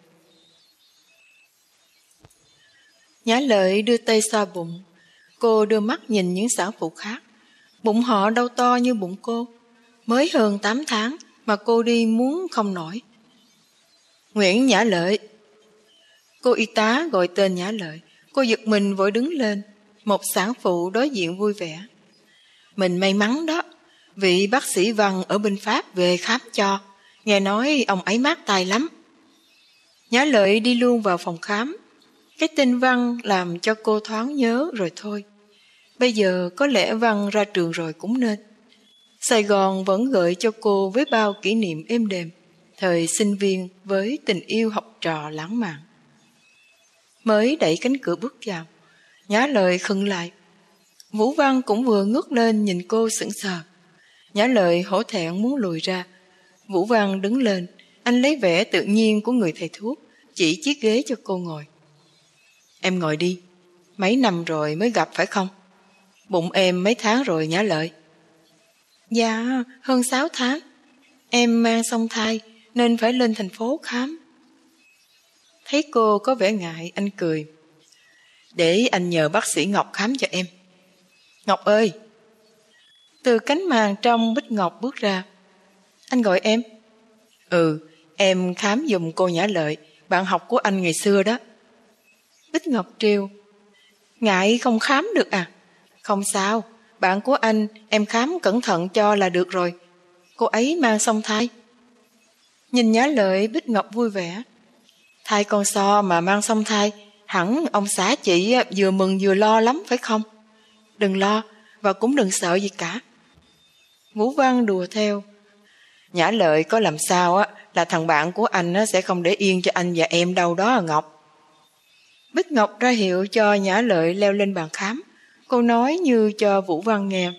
S1: Nhã lợi đưa tay xoa bụng. Cô đưa mắt nhìn những xã phụ khác. Bụng họ đâu to như bụng cô. Mới hơn 8 tháng mà cô đi muốn không nổi. Nguyễn Nhã Lợi Cô y tá gọi tên Nhã Lợi. Cô giật mình vội đứng lên. Một sản phụ đối diện vui vẻ. Mình may mắn đó. Vị bác sĩ Văn ở bên Pháp về khám cho. Nghe nói ông ấy mát tay lắm. Nhã Lợi đi luôn vào phòng khám. Cái tên Văn làm cho cô thoáng nhớ rồi thôi. Bây giờ có lẽ Văn ra trường rồi cũng nên. Sài Gòn vẫn gợi cho cô với bao kỷ niệm êm đềm, thời sinh viên với tình yêu học trò lãng mạn. Mới đẩy cánh cửa bước vào, nhá lời khựng lại. Vũ Văn cũng vừa ngước lên nhìn cô sững sờ. Nhã lời hổ thẹn muốn lùi ra. Vũ Văn đứng lên, anh lấy vẻ tự nhiên của người thầy thuốc, chỉ chiếc ghế cho cô ngồi. Em ngồi đi, mấy năm rồi mới gặp phải không? Bụng em mấy tháng rồi nhã lợi. Dạ, hơn 6 tháng. Em mang song thai nên phải lên thành phố khám. Thấy cô có vẻ ngại, anh cười. Để anh nhờ bác sĩ Ngọc khám cho em. Ngọc ơi! Từ cánh màn trong Bích Ngọc bước ra. Anh gọi em. Ừ, em khám dùm cô Nhã Lợi, bạn học của anh ngày xưa đó. Bích Ngọc trêu. Ngại không khám được à? Không sao, bạn của anh em khám cẩn thận cho là được rồi. Cô ấy mang song thai. Nhìn Nhã Lợi Bích Ngọc vui vẻ. Thai con so mà mang song thai, hẳn ông xã chị vừa mừng vừa lo lắm phải không? Đừng lo và cũng đừng sợ gì cả. ngũ Văn đùa theo. Nhã lợi có làm sao á là thằng bạn của anh nó sẽ không để yên cho anh và em đâu đó à Ngọc. Bích Ngọc ra hiệu cho Nhã lợi leo lên bàn khám. Cô nói như cho Vũ Văn nghe.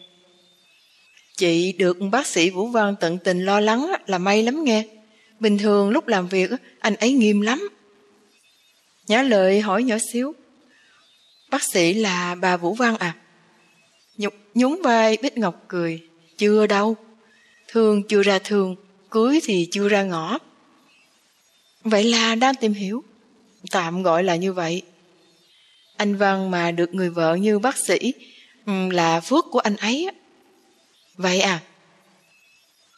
S1: Chị được bác sĩ Vũ Văn tận tình lo lắng là may lắm nghe. Bình thường lúc làm việc anh ấy nghiêm lắm. Nhã lợi hỏi nhỏ xíu. Bác sĩ là bà Vũ Văn à? Nhục nhún vai Bích Ngọc cười. Chưa đâu. Thương chưa ra thương, cưới thì chưa ra ngõ. Vậy là đang tìm hiểu. Tạm gọi là như vậy. Anh Văn mà được người vợ như bác sĩ ừ, là phước của anh ấy. Vậy à?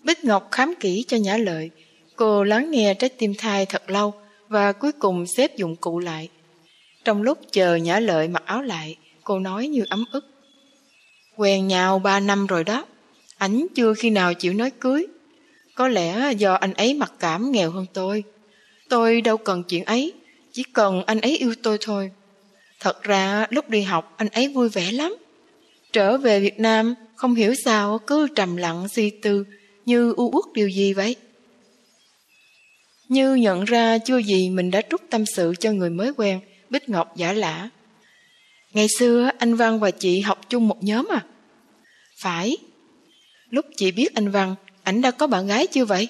S1: Bích Ngọc khám kỹ cho Nhã Lợi. Cô lắng nghe trái tim thai thật lâu và cuối cùng xếp dụng cụ lại. Trong lúc chờ Nhã Lợi mặc áo lại, cô nói như ấm ức. Quen nhau ba năm rồi đó. Ảnh chưa khi nào chịu nói cưới. Có lẽ do anh ấy mặc cảm nghèo hơn tôi. Tôi đâu cần chuyện ấy, chỉ cần anh ấy yêu tôi thôi. Thật ra lúc đi học anh ấy vui vẻ lắm. Trở về Việt Nam không hiểu sao cứ trầm lặng suy tư như u uất điều gì vậy. Như nhận ra chưa gì mình đã trút tâm sự cho người mới quen, Bích Ngọc giả lả. Ngày xưa anh Văn và chị học chung một nhóm à? Phải. Lúc chị biết anh Văn, ảnh đã có bạn gái chưa vậy?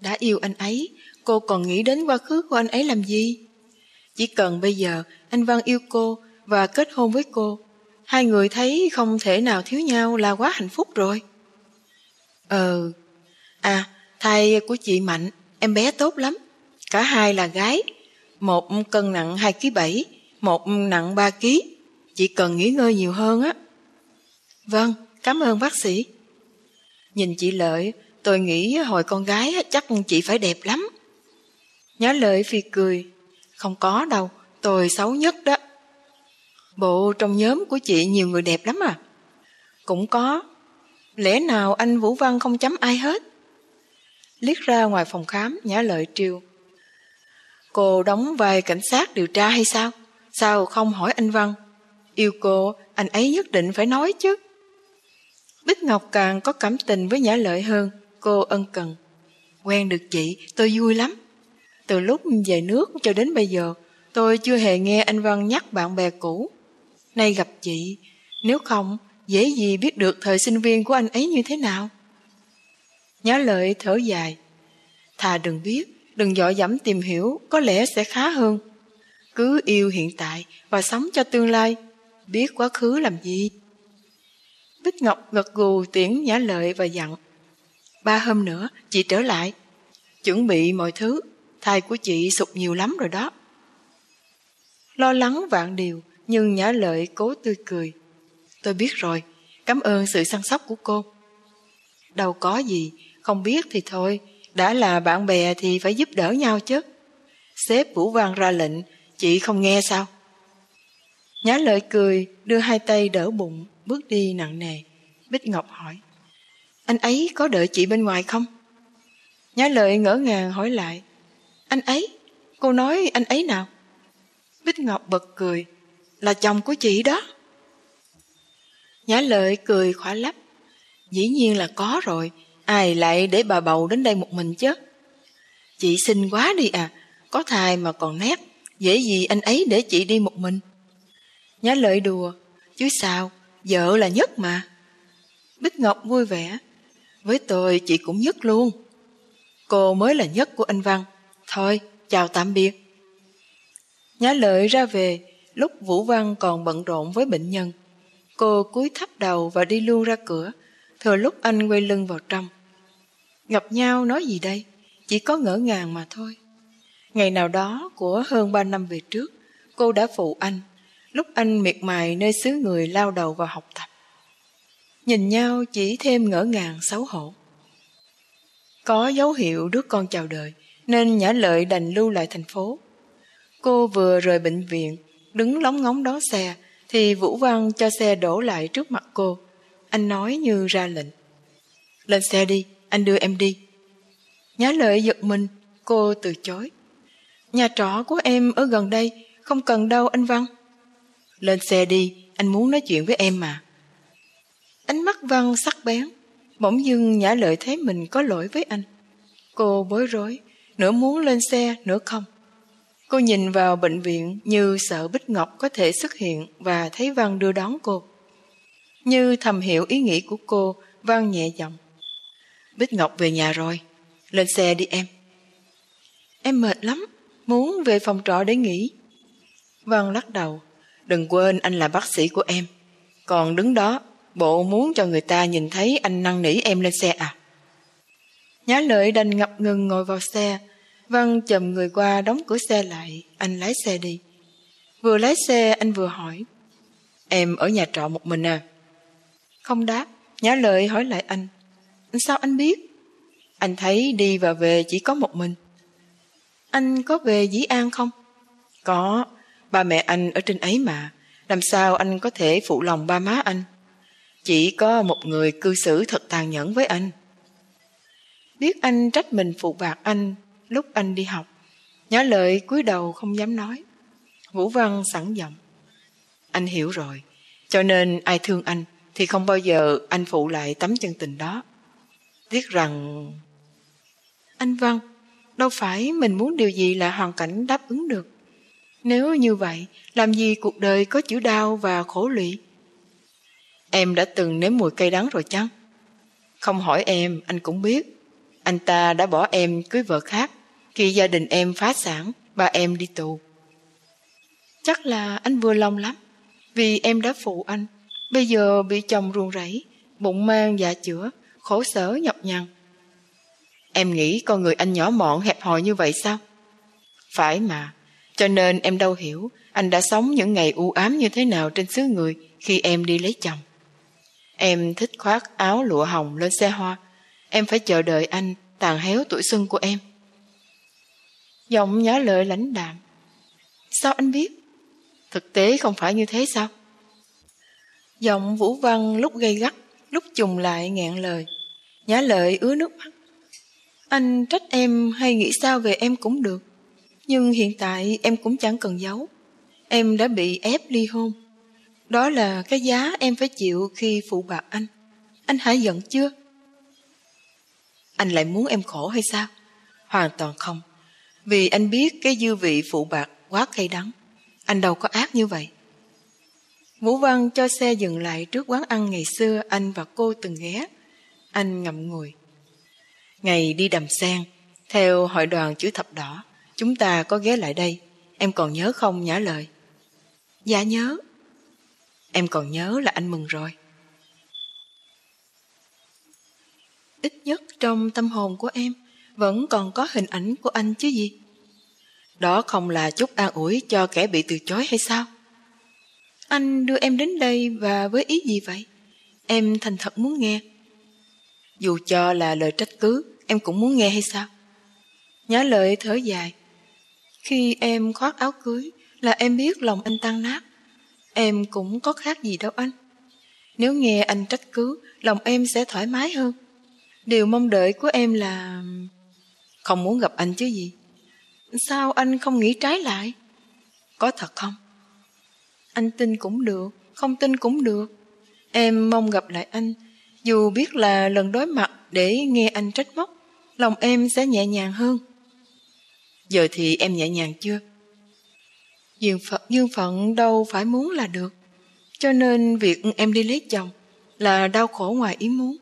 S1: Đã yêu anh ấy, cô còn nghĩ đến quá khứ của anh ấy làm gì? Chỉ cần bây giờ anh Văn yêu cô và kết hôn với cô, hai người thấy không thể nào thiếu nhau là quá hạnh phúc rồi. Ờ, à, thai của chị Mạnh, em bé tốt lắm. Cả hai là gái, một cân nặng 2 kg 7, một nặng 3 kg. Chị cần nghỉ ngơi nhiều hơn á. Vâng, cảm ơn bác sĩ. Nhìn chị Lợi, tôi nghĩ hồi con gái chắc chị phải đẹp lắm. Nhã Lợi phi cười. Không có đâu, tôi xấu nhất đó. Bộ trong nhóm của chị nhiều người đẹp lắm à? Cũng có. Lẽ nào anh Vũ Văn không chấm ai hết? Liếc ra ngoài phòng khám, Nhã Lợi triều. Cô đóng vai cảnh sát điều tra hay sao? Sao không hỏi anh Văn? Yêu cô, anh ấy nhất định phải nói chứ. Bích Ngọc càng có cảm tình với Nhã Lợi hơn, cô ân cần. Quen được chị, tôi vui lắm. Từ lúc về nước cho đến bây giờ, tôi chưa hề nghe anh Văn nhắc bạn bè cũ. Nay gặp chị, nếu không, dễ gì biết được thời sinh viên của anh ấy như thế nào. Nhã Lợi thở dài. Thà đừng biết, đừng dọ dẫm tìm hiểu, có lẽ sẽ khá hơn. Cứ yêu hiện tại và sống cho tương lai, biết quá khứ làm gì. Bích Ngọc gật gù tiễn nhã lợi và dặn. Ba hôm nữa, chị trở lại. Chuẩn bị mọi thứ, thai của chị sụt nhiều lắm rồi đó. Lo lắng vạn điều, nhưng nhã lợi cố tươi cười. Tôi biết rồi, cảm ơn sự săn sóc của cô. Đâu có gì, không biết thì thôi, đã là bạn bè thì phải giúp đỡ nhau chứ. Sếp Vũ Văn ra lệnh, chị không nghe sao? Nhã lợi cười, đưa hai tay đỡ bụng, bước đi nặng nề. Bích Ngọc hỏi, anh ấy có đợi chị bên ngoài không? Nhã lợi ngỡ ngàng hỏi lại, anh ấy? Cô nói anh ấy nào? Bích Ngọc bật cười, là chồng của chị đó. Nhã lợi cười khỏa lấp, dĩ nhiên là có rồi, ai lại để bà bầu đến đây một mình chứ? Chị xinh quá đi à, có thai mà còn nét, dễ gì anh ấy để chị đi một mình. Nhã lợi đùa, Chứ sao, vợ là nhất mà. Bích Ngọc vui vẻ. Với tôi chị cũng nhất luôn. Cô mới là nhất của anh Văn. Thôi, chào tạm biệt. Nhã lợi ra về, lúc Vũ Văn còn bận rộn với bệnh nhân. Cô cúi thấp đầu và đi luôn ra cửa, thừa lúc anh quay lưng vào trong. Gặp nhau nói gì đây? Chỉ có ngỡ ngàng mà thôi. Ngày nào đó của hơn ba năm về trước, cô đã phụ anh, lúc anh miệt mài nơi xứ người lao đầu vào học tập. Nhìn nhau chỉ thêm ngỡ ngàng xấu hổ. Có dấu hiệu đứa con chào đời, nên Nhã Lợi đành lưu lại thành phố. Cô vừa rời bệnh viện, đứng lóng ngóng đón xe, thì Vũ Văn cho xe đổ lại trước mặt cô. Anh nói như ra lệnh. Lên xe đi, anh đưa em đi. Nhã Lợi giật mình, cô từ chối. Nhà trọ của em ở gần đây, không cần đâu anh Văn. Lên xe đi, anh muốn nói chuyện với em mà. Ánh mắt Văn sắc bén, bỗng dưng Nhã Lợi thấy mình có lỗi với anh. Cô bối rối, nửa muốn lên xe, nửa không. Cô nhìn vào bệnh viện như sợ Bích Ngọc có thể xuất hiện và thấy Văn đưa đón cô. Như thầm hiểu ý nghĩ của cô, Văn nhẹ giọng. Bích Ngọc về nhà rồi, lên xe đi em. Em mệt lắm, muốn về phòng trọ để nghỉ. Văn lắc đầu, đừng quên anh là bác sĩ của em. Còn đứng đó, bộ muốn cho người ta nhìn thấy anh năn nỉ em lên xe à? Nhã lợi đành ngập ngừng ngồi vào xe, Vâng, Văn chầm người qua đóng cửa xe lại, anh lái xe đi. Vừa lái xe anh vừa hỏi, em ở nhà trọ một mình à? Không đáp, Nhã lợi hỏi lại anh, sao anh biết? Anh thấy đi và về chỉ có một mình. Anh có về Dĩ An không? Có, ba mẹ anh ở trên ấy mà. Làm sao anh có thể phụ lòng ba má anh? Chỉ có một người cư xử thật tàn nhẫn với anh. Biết anh trách mình phụ bạc anh lúc anh đi học. Nhã lợi cúi đầu không dám nói. Vũ Văn sẵn giọng. Anh hiểu rồi. Cho nên ai thương anh thì không bao giờ anh phụ lại tấm chân tình đó. Tiếc rằng... Anh Văn, đâu phải mình muốn điều gì là hoàn cảnh đáp ứng được. Nếu như vậy, làm gì cuộc đời có chữ đau và khổ lụy? Em đã từng nếm mùi cay đắng rồi chăng? Không hỏi em, anh cũng biết. Anh ta đã bỏ em cưới vợ khác khi gia đình em phá sản, ba em đi tù. Chắc là anh vừa lòng lắm, vì em đã phụ anh. Bây giờ bị chồng ruồng rẫy, bụng mang dạ chữa, khổ sở nhọc nhằn. Em nghĩ con người anh nhỏ mọn hẹp hòi như vậy sao? Phải mà, cho nên em đâu hiểu anh đã sống những ngày u ám như thế nào trên xứ người khi em đi lấy chồng. Em thích khoác áo lụa hồng lên xe hoa. Em phải chờ đợi anh tàn héo tuổi xuân của em. Giọng nhã lợi lãnh đạm. Sao anh biết? Thực tế không phải như thế sao? Giọng vũ văn lúc gây gắt, lúc trùng lại ngẹn lời. Nhã lợi ứa nước mắt. Anh trách em hay nghĩ sao về em cũng được. Nhưng hiện tại em cũng chẳng cần giấu. Em đã bị ép ly hôn. Đó là cái giá em phải chịu khi phụ bạc anh. Anh hãy giận chưa? Anh lại muốn em khổ hay sao? Hoàn toàn không. Vì anh biết cái dư vị phụ bạc quá cay đắng. Anh đâu có ác như vậy. Vũ Văn cho xe dừng lại trước quán ăn ngày xưa anh và cô từng ghé. Anh ngậm ngùi. Ngày đi đầm sen, theo hội đoàn chữ thập đỏ, chúng ta có ghé lại đây. Em còn nhớ không nhã lời? Dạ nhớ. Em còn nhớ là anh mừng rồi. Ít nhất trong tâm hồn của em vẫn còn có hình ảnh của anh chứ gì. Đó không là chút an ủi cho kẻ bị từ chối hay sao? Anh đưa em đến đây và với ý gì vậy? Em thành thật muốn nghe. Dù cho là lời trách cứ, em cũng muốn nghe hay sao? Nhã lợi thở dài. Khi em khoác áo cưới là em biết lòng anh tan nát. Em cũng có khác gì đâu anh. Nếu nghe anh trách cứ, lòng em sẽ thoải mái hơn. Điều mong đợi của em là... Không muốn gặp anh chứ gì. Sao anh không nghĩ trái lại? Có thật không? Anh tin cũng được, không tin cũng được. Em mong gặp lại anh, dù biết là lần đối mặt để nghe anh trách móc, lòng em sẽ nhẹ nhàng hơn. Giờ thì em nhẹ nhàng chưa? Dương phận, dương phận đâu phải muốn là được. Cho nên việc em đi lấy chồng là đau khổ ngoài ý muốn.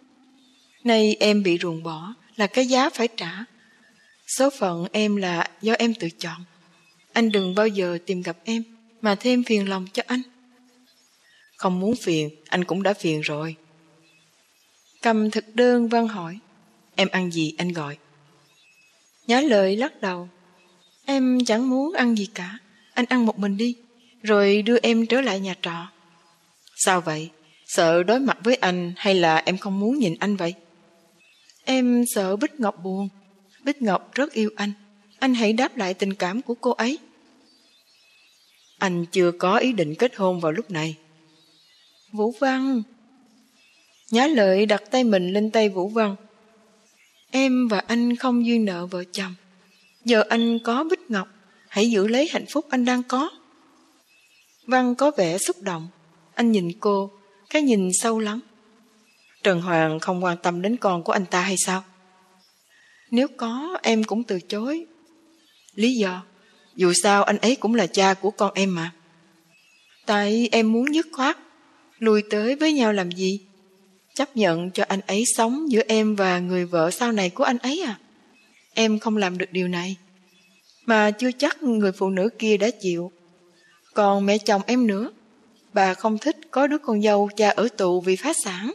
S1: Nay em bị ruồng bỏ là cái giá phải trả. Số phận em là do em tự chọn. Anh đừng bao giờ tìm gặp em mà thêm phiền lòng cho anh. Không muốn phiền, anh cũng đã phiền rồi. Cầm thực đơn văn hỏi. Em ăn gì anh gọi? Nhá lời lắc đầu. Em chẳng muốn ăn gì cả. Anh ăn một mình đi. Rồi đưa em trở lại nhà trọ. Sao vậy? Sợ đối mặt với anh hay là em không muốn nhìn anh vậy? Em sợ Bích Ngọc buồn. Bích Ngọc rất yêu anh. Anh hãy đáp lại tình cảm của cô ấy. Anh chưa có ý định kết hôn vào lúc này. Vũ Văn Nhã lợi đặt tay mình lên tay Vũ Văn. Em và anh không duyên nợ vợ chồng. Giờ anh có Bích Ngọc, hãy giữ lấy hạnh phúc anh đang có. Văn có vẻ xúc động. Anh nhìn cô, cái nhìn sâu lắng. Trần Hoàng không quan tâm đến con của anh ta hay sao? Nếu có, em cũng từ chối. Lý do, dù sao anh ấy cũng là cha của con em mà. Tại em muốn dứt khoát, lùi tới với nhau làm gì? Chấp nhận cho anh ấy sống giữa em và người vợ sau này của anh ấy à? Em không làm được điều này. Mà chưa chắc người phụ nữ kia đã chịu. Còn mẹ chồng em nữa, bà không thích có đứa con dâu cha ở tù vì phá sản.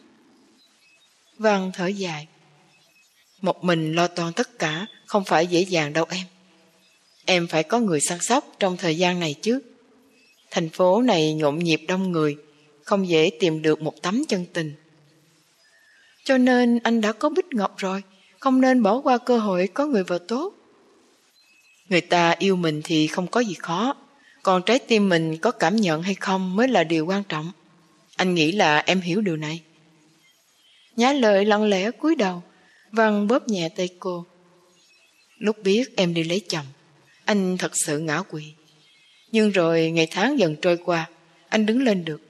S1: Văn thở dài. Một mình lo toan tất cả không phải dễ dàng đâu em. Em phải có người săn sóc trong thời gian này chứ. Thành phố này nhộn nhịp đông người, không dễ tìm được một tấm chân tình. Cho nên anh đã có Bích Ngọc rồi, không nên bỏ qua cơ hội có người vợ tốt. Người ta yêu mình thì không có gì khó, còn trái tim mình có cảm nhận hay không mới là điều quan trọng. Anh nghĩ là em hiểu điều này. nhá lời lặng lẽ cúi đầu, Văn bóp nhẹ tay cô. Lúc biết em đi lấy chồng, anh thật sự ngã quỵ. Nhưng rồi ngày tháng dần trôi qua, anh đứng lên được.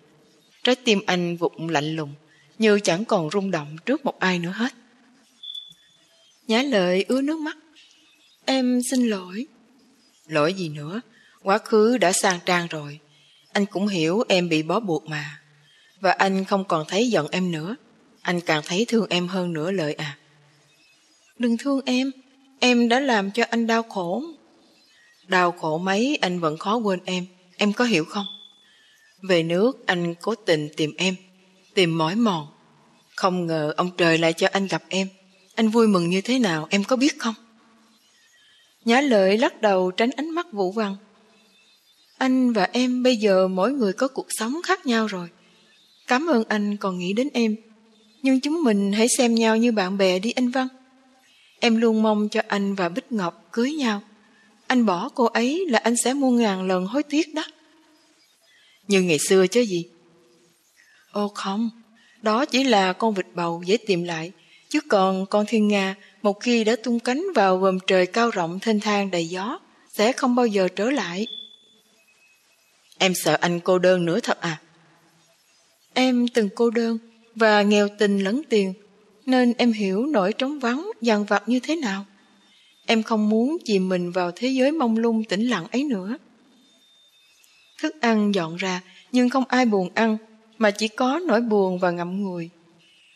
S1: Trái tim anh vụng lạnh lùng, như chẳng còn rung động trước một ai nữa hết. Nhã lợi ứa nước mắt. Em xin lỗi. Lỗi gì nữa, quá khứ đã sang trang rồi. Anh cũng hiểu em bị bó buộc mà. Và anh không còn thấy giận em nữa. Anh càng thấy thương em hơn nữa lợi à. Đừng thương em, em đã làm cho anh đau khổ. Đau khổ mấy anh vẫn khó quên em, em có hiểu không? Về nước anh cố tình tìm em, tìm mỏi mòn. Không ngờ ông trời lại cho anh gặp em. Anh vui mừng như thế nào em có biết không? Nhã lợi lắc đầu tránh ánh mắt vũ văn. Anh và em bây giờ mỗi người có cuộc sống khác nhau rồi. Cảm ơn anh còn nghĩ đến em. Nhưng chúng mình hãy xem nhau như bạn bè đi anh Văn. Em luôn mong cho anh và Bích Ngọc cưới nhau. Anh bỏ cô ấy là anh sẽ muôn ngàn lần hối tiếc đó. Như ngày xưa chứ gì? Ô không, đó chỉ là con vịt bầu dễ tìm lại. Chứ còn con thiên nga, một khi đã tung cánh vào vòm trời cao rộng thênh thang đầy gió, sẽ không bao giờ trở lại. Em sợ anh cô đơn nữa thật à? Em từng cô đơn và nghèo tình lẫn tiền, nên em hiểu nỗi trống vắng, dằn vặt như thế nào. Em không muốn chìm mình vào thế giới mông lung tĩnh lặng ấy nữa. Thức ăn dọn ra, nhưng không ai buồn ăn, mà chỉ có nỗi buồn và ngậm ngùi.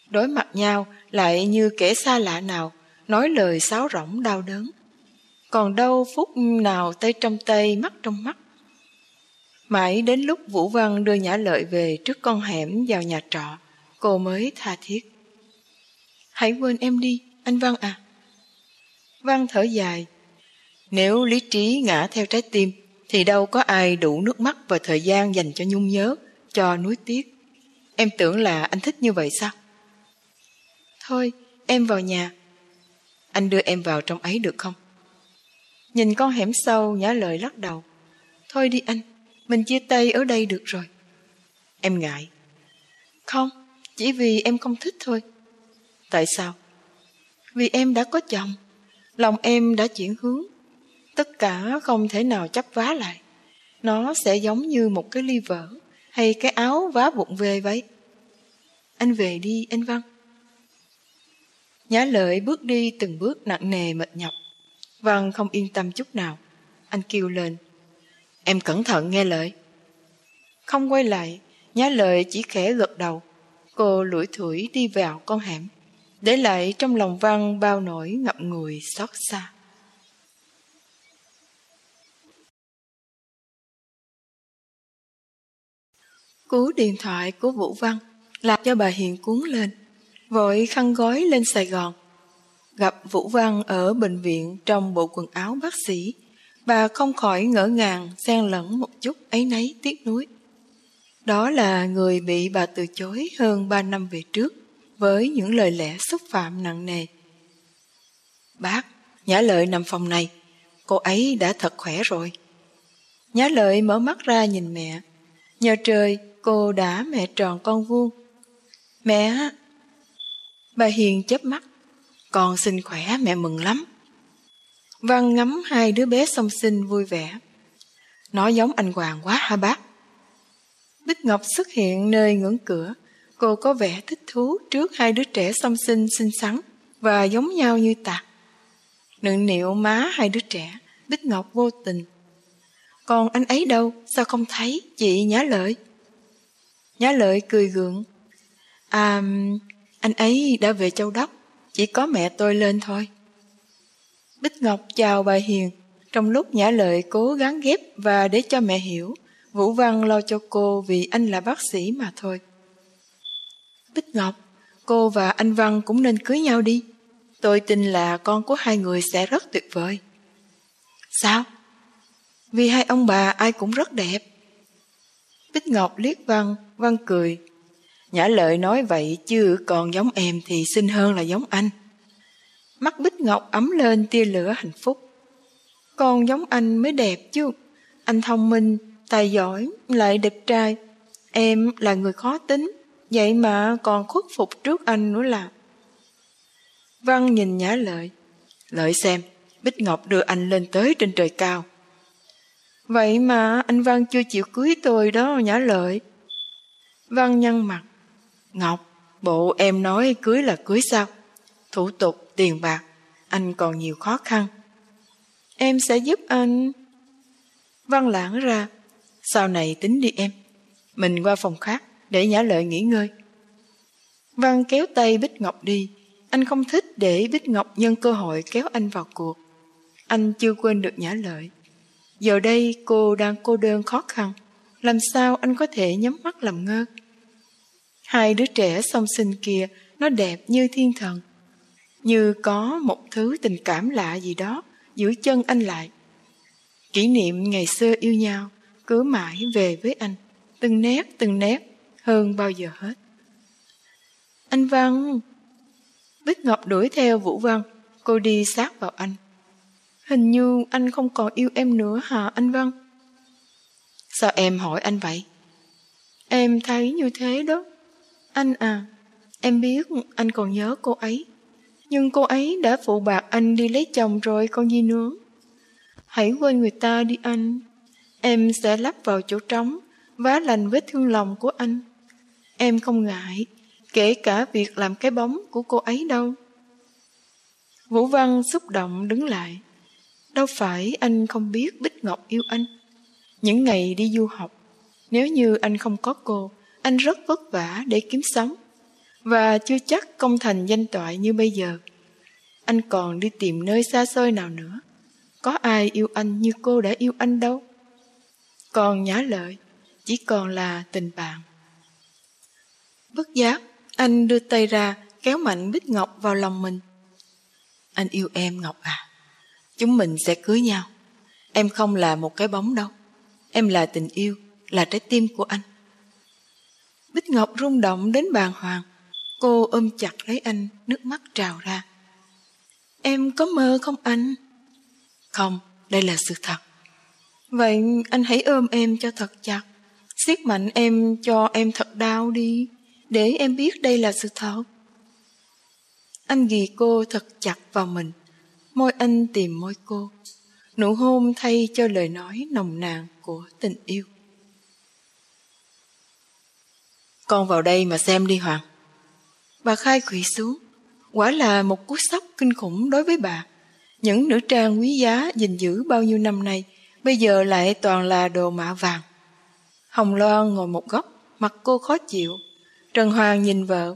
S1: Đối mặt nhau lại như kẻ xa lạ nào, nói lời sáo rỗng đau đớn. Còn đâu phút nào tay trong tay, mắt trong mắt. Mãi đến lúc Vũ Văn đưa Nhã Lợi về trước con hẻm vào nhà trọ, cô mới tha thiết. Hãy quên em đi, anh Văn à. Văn thở dài. Nếu lý trí ngã theo trái tim, thì đâu có ai đủ nước mắt và thời gian dành cho nhung nhớ, cho nuối tiếc. Em tưởng là anh thích như vậy sao? Thôi, em vào nhà. Anh đưa em vào trong ấy được không? Nhìn con hẻm sâu, nhã lời lắc đầu. Thôi đi anh, mình chia tay ở đây được rồi. Em ngại. Không, chỉ vì em không thích thôi. Tại sao? Vì em đã có chồng. Lòng em đã chuyển hướng. Tất cả không thể nào chấp vá lại. Nó sẽ giống như một cái ly vỡ hay cái áo vá vụng về vậy. Anh về đi, anh Văn. Nhã lợi bước đi từng bước nặng nề mệt nhọc. Văn không yên tâm chút nào. Anh kêu lên. Em cẩn thận nghe lời. Không quay lại, nhã lời chỉ khẽ gật đầu. Cô lủi thủi đi vào con hẻm, để lại trong lòng văn bao nỗi ngậm ngùi xót xa. Cú điện thoại của Vũ Văn làm cho bà Hiền cuốn lên, vội khăn gói lên Sài Gòn. Gặp Vũ Văn ở bệnh viện trong bộ quần áo bác sĩ, bà không khỏi ngỡ ngàng xen lẫn một chút ấy nấy tiếc nuối. Đó là người bị bà từ chối hơn ba năm về trước với những lời lẽ xúc phạm nặng nề. Bác, Nhã Lợi nằm phòng này, cô ấy đã thật khỏe rồi. Nhã Lợi mở mắt ra nhìn mẹ. Nhờ trời, cô đã mẹ tròn con vuông. Mẹ! Bà Hiền chớp mắt. Con xin khỏe mẹ mừng lắm. Văn ngắm hai đứa bé song sinh vui vẻ. Nó giống anh Hoàng quá hả bác? Bích Ngọc xuất hiện nơi ngưỡng cửa. Cô có vẻ thích thú trước hai đứa trẻ song sinh xinh xắn và giống nhau như tạc. Nựng nịu má hai đứa trẻ, Bích Ngọc vô tình. Còn anh ấy đâu, sao không thấy, chị nhã lợi? nhã lợi cười gượng. À, anh ấy đã về châu đốc, chỉ có mẹ tôi lên thôi. Bích Ngọc chào bà Hiền, trong lúc nhã lợi cố gắng ghép và để cho mẹ hiểu, Vũ Văn lo cho cô vì anh là bác sĩ mà thôi. Bích Ngọc, cô và anh Văn cũng nên cưới nhau đi. Tôi tin là con của hai người sẽ rất tuyệt vời. Sao? Vì hai ông bà ai cũng rất đẹp. Bích Ngọc liếc Văn, Văn cười. Nhã lợi nói vậy chứ còn giống em thì xinh hơn là giống anh. Mắt Bích Ngọc ấm lên tia lửa hạnh phúc. Con giống anh mới đẹp chứ. Anh thông minh, tài giỏi, lại đẹp trai. Em là người khó tính, vậy mà còn khuất phục trước anh nữa là. Văn nhìn Nhã Lợi. Lợi xem, Bích Ngọc đưa anh lên tới trên trời cao. Vậy mà anh Văn chưa chịu cưới tôi đó Nhã Lợi. Văn nhăn mặt. Ngọc, bộ em nói cưới là cưới sao? Thủ tục, tiền bạc, anh còn nhiều khó khăn. Em sẽ giúp anh. Văn lãng ra, sau này tính đi em. Mình qua phòng khác để Nhã Lợi nghỉ ngơi. Văn kéo tay Bích Ngọc đi. Anh không thích để Bích Ngọc nhân cơ hội kéo anh vào cuộc. Anh chưa quên được Nhã Lợi. Giờ đây cô đang cô đơn khó khăn. Làm sao anh có thể nhắm mắt làm ngơ? Hai đứa trẻ song sinh kia nó đẹp như thiên thần. Như có một thứ tình cảm lạ gì đó giữ chân anh lại. Kỷ niệm ngày xưa yêu nhau cứ mãi về với anh, từng nét từng nét hơn bao giờ hết. Anh Văn! Bích Ngọc đuổi theo Vũ Văn, cô đi sát vào anh. Hình như anh không còn yêu em nữa hả anh Văn? Sao em hỏi anh vậy? Em thấy như thế đó. Anh à, em biết anh còn nhớ cô ấy. Nhưng cô ấy đã phụ bạc anh đi lấy chồng rồi con gì nữa. Hãy quên người ta đi anh. Em sẽ lắp vào chỗ trống, vá lành vết thương lòng của anh. Em không ngại, kể cả việc làm cái bóng của cô ấy đâu. Vũ Văn xúc động đứng lại. Đâu phải anh không biết Bích Ngọc yêu anh. Những ngày đi du học, nếu như anh không có cô, anh rất vất vả để kiếm sống. Và chưa chắc công thành danh toại như bây giờ. Anh còn đi tìm nơi xa xôi nào nữa. Có ai yêu anh như cô đã yêu anh đâu. Còn nhã lợi, chỉ còn là tình bạn. Bất giác, anh đưa tay ra, kéo mạnh Bích Ngọc vào lòng mình. Anh yêu em Ngọc à. Chúng mình sẽ cưới nhau. Em không là một cái bóng đâu. Em là tình yêu, là trái tim của anh. Bích Ngọc rung động đến bàng hoàng. Cô ôm chặt lấy anh, nước mắt trào ra. Em có mơ không anh? Không, đây là sự thật. Vậy anh hãy ôm em cho thật chặt. siết mạnh em cho em thật đau đi, để em biết đây là sự thật. Anh ghi cô thật chặt vào mình. Môi anh tìm môi cô. Nụ hôn thay cho lời nói nồng nàn của tình yêu. Con vào đây mà xem đi Hoàng. Bà khai quỳ xuống. Quả là một cú sốc kinh khủng đối với bà. Những nữ trang quý giá gìn giữ bao nhiêu năm nay bây giờ lại toàn là đồ mạ vàng. Hồng Loan ngồi một góc, mặt cô khó chịu. Trần Hoàng nhìn vợ,